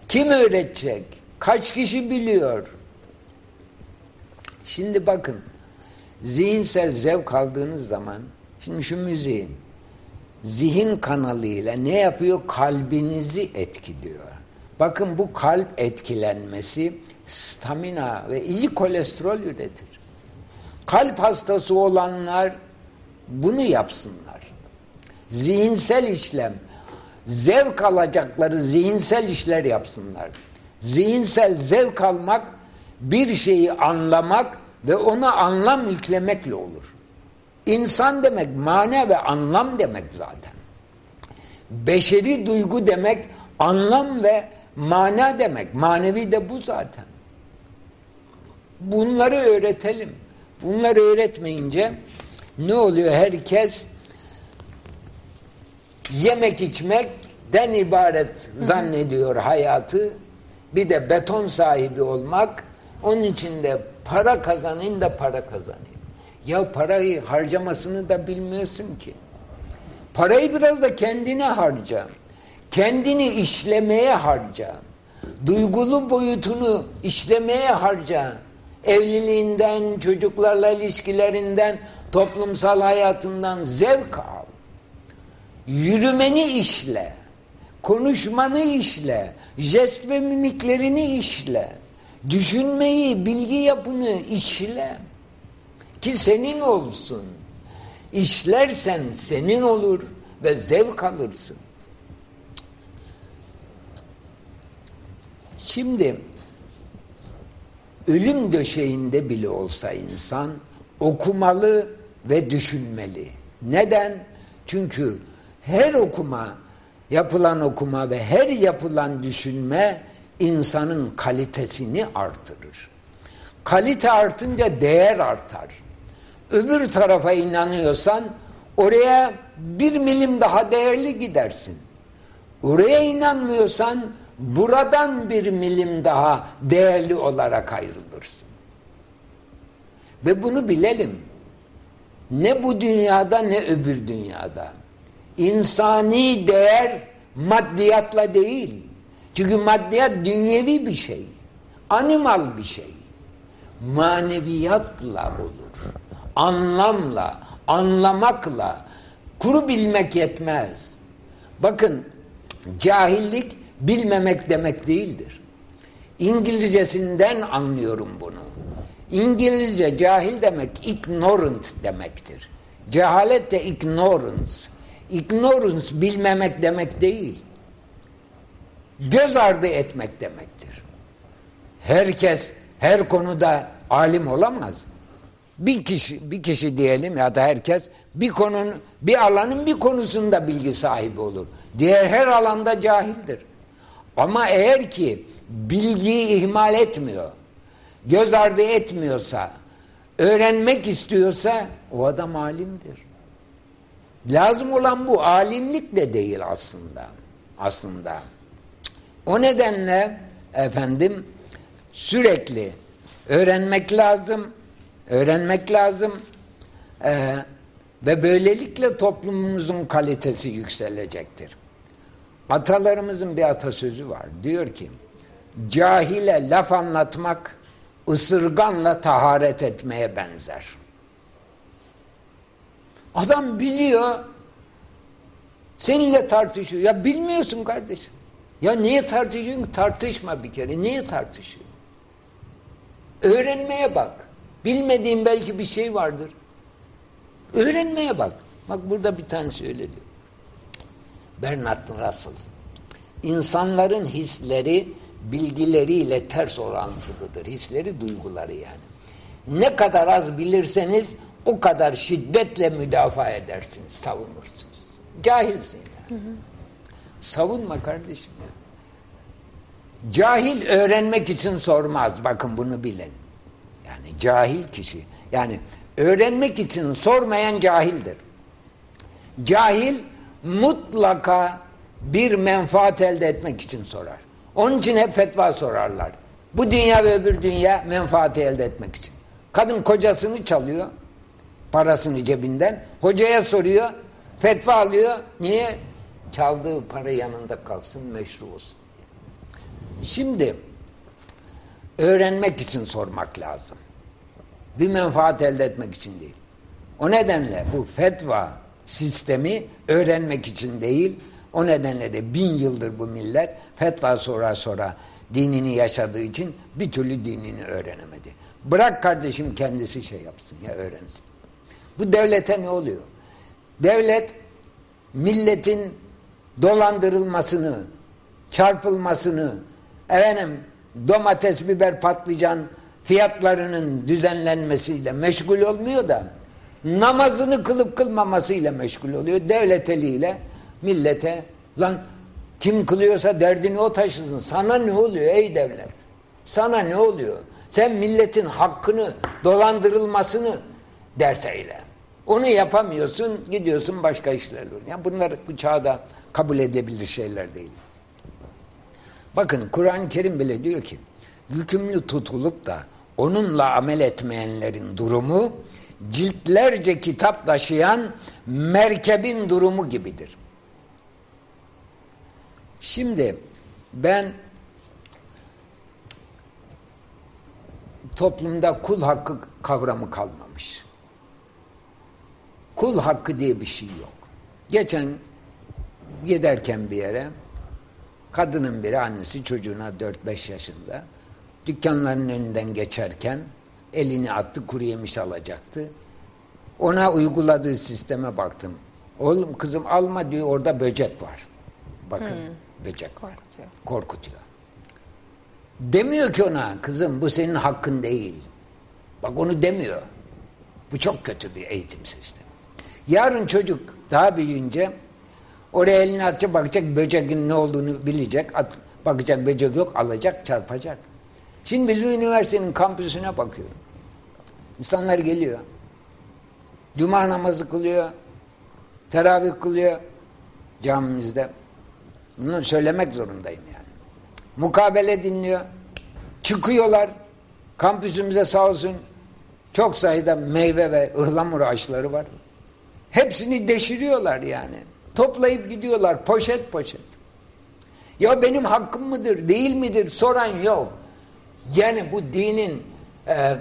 Kim öğretecek? Kaç kişi biliyor? Şimdi bakın, zihinsel zevk aldığınız zaman, şimdi şu müziğin, zihin kanalıyla ne yapıyor? Kalbinizi etkiliyor. Bakın bu kalp etkilenmesi stamina ve iyi kolesterol üretir. Kalp hastası olanlar bunu yapsınlar. Zihinsel işlem, zevk alacakları zihinsel işler yapsınlar. Zihinsel zevk almak bir şeyi anlamak ve ona anlam yüklemekle olur. İnsan demek mana ve anlam demek zaten. Beşeri duygu demek anlam ve mana demek. Manevi de bu zaten. Bunları öğretelim. Bunları öğretmeyince ne oluyor? Herkes yemek içmekten ibaret zannediyor hayatı. Bir de beton sahibi olmak. Onun için de para kazanayım da para kazanayım. Ya parayı harcamasını da bilmiyorsun ki. Parayı biraz da kendine harca. Kendini işlemeye harca. Duygulu boyutunu işlemeye harca. Evliliğinden, çocuklarla ilişkilerinden, toplumsal hayatından zevk al. Yürümeni işle. Konuşmanı işle. Jest ve mimiklerini işle. Düşünmeyi, bilgi yapını işle. Ki senin olsun. İşlersen senin olur ve zevk alırsın. Şimdi ölüm döşeğinde bile olsa insan okumalı ve düşünmeli. Neden? Çünkü her okuma, yapılan okuma ve her yapılan düşünme insanın kalitesini artırır. Kalite artınca değer artar. Öbür tarafa inanıyorsan oraya bir milim daha değerli gidersin. Oraya inanmıyorsan buradan bir milim daha değerli olarak ayrılırsın. Ve bunu bilelim. Ne bu dünyada ne öbür dünyada. İnsani değer maddiyatla değil. Çünkü maddiyat dünyevi bir şey. Animal bir şey. Maneviyatla olur. Anlamla, anlamakla. Kuru bilmek yetmez. Bakın cahillik bilmemek demek değildir. İngilizcesinden anlıyorum bunu. İngilizce cahil demek ignorant demektir. Cehalet de ignorance. Ignorance bilmemek demek değil. Göz ardı etmek demektir. Herkes her konuda alim olamaz. Bir kişi bir kişi diyelim ya da herkes bir konunun bir alanın bir konusunda bilgi sahibi olur. Diğer her alanda cahildir. Ama eğer ki bilgiyi ihmal etmiyor, göz ardı etmiyorsa, öğrenmek istiyorsa o adam alimdir. Lazım olan bu alimlik de değil aslında. Aslında. O nedenle efendim sürekli öğrenmek lazım, öğrenmek lazım ee, ve böylelikle toplumumuzun kalitesi yükselecektir. Atalarımızın bir atasözü var. Diyor ki, cahile laf anlatmak ısırganla taharet etmeye benzer. Adam biliyor, seninle tartışıyor. Ya bilmiyorsun kardeşim. Ya niye tartışıyorsun? Tartışma bir kere. Niye tartışıyor? Öğrenmeye bak. Bilmediğin belki bir şey vardır. Öğrenmeye bak. Bak burada bir tane söyledi. Bernard Russell. İnsanların hisleri bilgileriyle ters orantılıdır. Hisleri duyguları yani. Ne kadar az bilirseniz o kadar şiddetle müdafaa edersiniz, savunursunuz. Cahilsin yani. Hı hı. Savunma kardeşim ya. Cahil öğrenmek için sormaz. Bakın bunu bilin. Yani cahil kişi. Yani öğrenmek için sormayan cahildir. Cahil mutlaka bir menfaat elde etmek için sorar. Onun için hep fetva sorarlar. Bu dünya ve öbür dünya menfaati elde etmek için. Kadın kocasını çalıyor. Parasını cebinden. Hocaya soruyor. Fetva alıyor. Niye? Çaldığı para yanında kalsın meşru olsun. Şimdi öğrenmek için sormak lazım. Bir menfaat elde etmek için değil. O nedenle bu fetva sistemi öğrenmek için değil, o nedenle de bin yıldır bu millet fetva sonra sonra dinini yaşadığı için bir türlü dinini öğrenemedi. Bırak kardeşim kendisi şey yapsın ya öğrensin. Bu devlete ne oluyor? Devlet milletin dolandırılmasını, çarpılmasını, efendim domates, biber, patlıcan fiyatlarının düzenlenmesiyle meşgul olmuyor da namazını kılıp kılmamasıyla meşgul oluyor. Devlet eliyle millete lan kim kılıyorsa derdini o taşısın. Sana ne oluyor ey devlet? Sana ne oluyor? Sen milletin hakkını dolandırılmasını dert eyle. Onu yapamıyorsun, gidiyorsun başka işlerle. Yani bunlar bu çağda kabul edebilir şeyler değil. Bakın Kur'an-ı Kerim bile diyor ki yükümlü tutulup da onunla amel etmeyenlerin durumu ciltlerce kitap taşıyan merkebin durumu gibidir. Şimdi ben toplumda kul hakkı kavramı kalmamış. Kul hakkı diye bir şey yok. Geçen giderken bir yere kadının biri annesi çocuğuna 4-5 yaşında dükkanların önünden geçerken elini attı kuru yemiş alacaktı. Ona uyguladığı sisteme baktım. Oğlum kızım alma diyor orada böcek var. Bakın hmm. böcek var. Korkutuyor. Korkutuyor. Demiyor ki ona kızım bu senin hakkın değil. Bak onu demiyor. Bu çok kötü bir eğitim sistemi. Yarın çocuk daha büyüyünce oraya elini atacak bakacak böceğin ne olduğunu bilecek. At, bakacak böcek yok alacak çarpacak. Şimdi bizim üniversitenin kampüsüne bakıyorum. İnsanlar geliyor. Cuma namazı kılıyor. Teravih kılıyor camimizde. Bunu söylemek zorundayım yani. Mukabele dinliyor. Çıkıyorlar. Kampüsümüze sağ olsun çok sayıda meyve ve ıhlamur ağaçları var. Hepsini deşiriyorlar yani. Toplayıp gidiyorlar poşet poşet. Ya benim hakkım mıdır değil midir soran yok. Yani bu dinin e,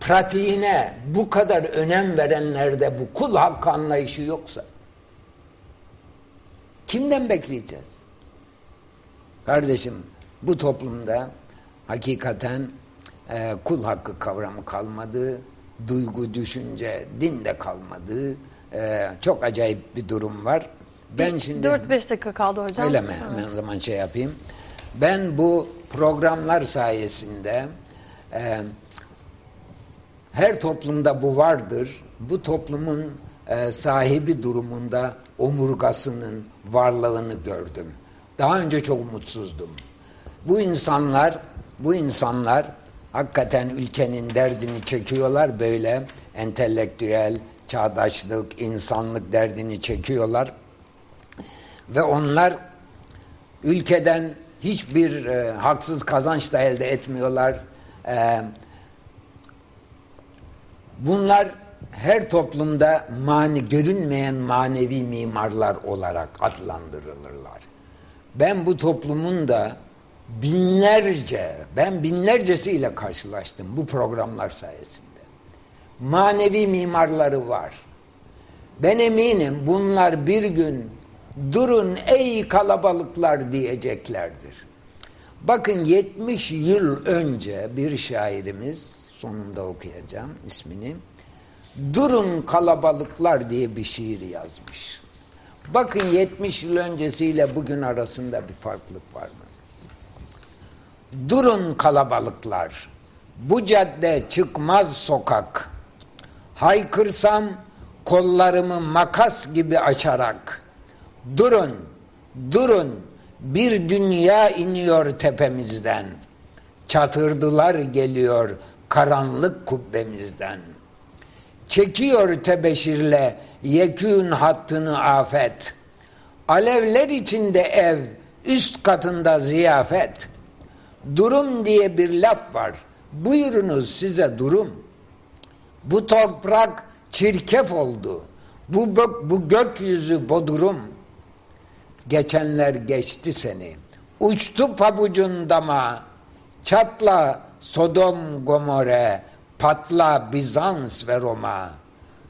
pratiğine bu kadar önem verenlerde bu kul hakkı anlayışı yoksa kimden bekleyeceğiz? Kardeşim bu toplumda hakikaten e, kul hakkı kavramı kalmadı, duygu, düşünce, din de kalmadı. E, çok acayip bir durum var. Ben şimdi 4-5 dakika kaldı hocam. Öyle mi? Evet. Hemen zaman şey yapayım. Ben bu programlar sayesinde e, her toplumda bu vardır. Bu toplumun e, sahibi durumunda omurgasının varlığını gördüm. Daha önce çok mutsuzdum. Bu insanlar, bu insanlar hakikaten ülkenin derdini çekiyorlar böyle entelektüel, çağdaşlık, insanlık derdini çekiyorlar. Ve onlar ülkeden hiçbir e, haksız kazanç da elde etmiyorlar. E, bunlar her toplumda mani görünmeyen manevi mimarlar olarak adlandırılırlar. Ben bu toplumun da binlerce, ben binlercesiyle karşılaştım bu programlar sayesinde. Manevi mimarları var. Ben eminim bunlar bir gün durun ey kalabalıklar diyeceklerdir. Bakın 70 yıl önce bir şairimiz, sonunda okuyacağım ismini, durun kalabalıklar diye bir şiir yazmış. Bakın 70 yıl öncesiyle bugün arasında bir farklılık var mı? Durun kalabalıklar. Bu cadde çıkmaz sokak. Haykırsam kollarımı makas gibi açarak. Durun, durun. Bir dünya iniyor tepemizden. Çatırdılar geliyor karanlık kubbemizden. Çekiyor tebeşirle yekün hattını afet. Alevler içinde ev, üst katında ziyafet. Durum diye bir laf var. Buyurunuz size durum. Bu toprak çirkef oldu. Bu, bu gökyüzü bodurum. Geçenler geçti seni. Uçtu pabucun dama. Çatla Sodom Gomorre. Patla Bizans ve Roma.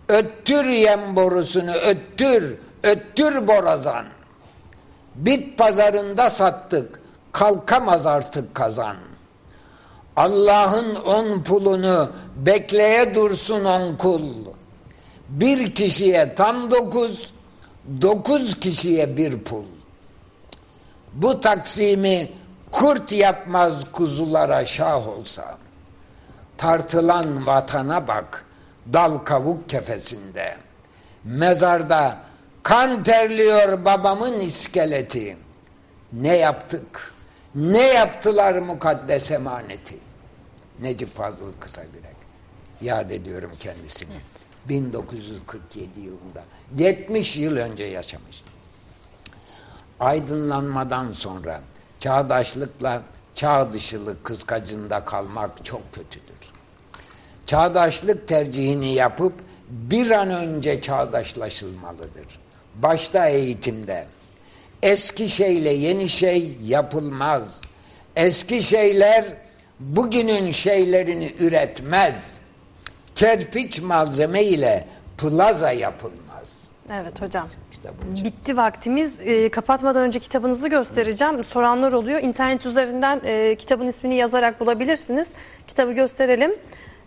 Öttür yem borusunu öttür. Öttür borazan. Bit pazarında sattık kalkamaz artık kazan. Allah'ın on pulunu bekleye dursun on kul. Bir kişiye tam dokuz, dokuz kişiye bir pul. Bu taksimi kurt yapmaz kuzulara şah olsa. Tartılan vatana bak, dal kavuk kefesinde. Mezarda kan terliyor babamın iskeleti. Ne yaptık? Ne yaptılar mukaddes emaneti? Necip Fazıl Kısagürek. Yad ediyorum kendisini. 1947 yılında. 70 yıl önce yaşamış. Aydınlanmadan sonra çağdaşlıkla çağ dışılık kıskacında kalmak çok kötüdür. Çağdaşlık tercihini yapıp bir an önce çağdaşlaşılmalıdır. Başta eğitimde. Eski şeyle yeni şey yapılmaz. Eski şeyler bugünün şeylerini üretmez. Kerpiç malzeme ile plaza yapılmaz. Evet hocam. Bitti vaktimiz. Ee, kapatmadan önce kitabınızı göstereceğim. Soranlar oluyor. İnternet üzerinden e, kitabın ismini yazarak bulabilirsiniz. Kitabı gösterelim.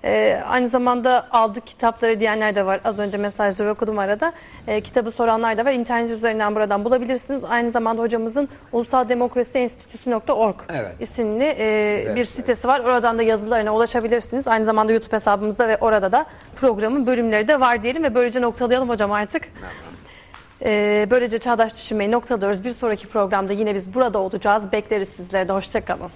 Ee, aynı zamanda aldık kitapları diyenler de var. Az önce mesajları okudum arada. Ee, kitabı soranlar da var. İnternet üzerinden buradan bulabilirsiniz. Aynı zamanda hocamızın Ulusal Demokrasi Enstitüsü.org Evet. isimli e, bir Web sitesi var. Oradan da yazılarına ulaşabilirsiniz. Aynı zamanda YouTube hesabımızda ve orada da programın bölümleri de var diyelim ve böylece noktalayalım hocam artık. Ee, böylece çağdaş düşünmeyi noktalıyoruz. Bir sonraki programda yine biz burada olacağız. Bekleriz sizleri de. Hoşçakalın.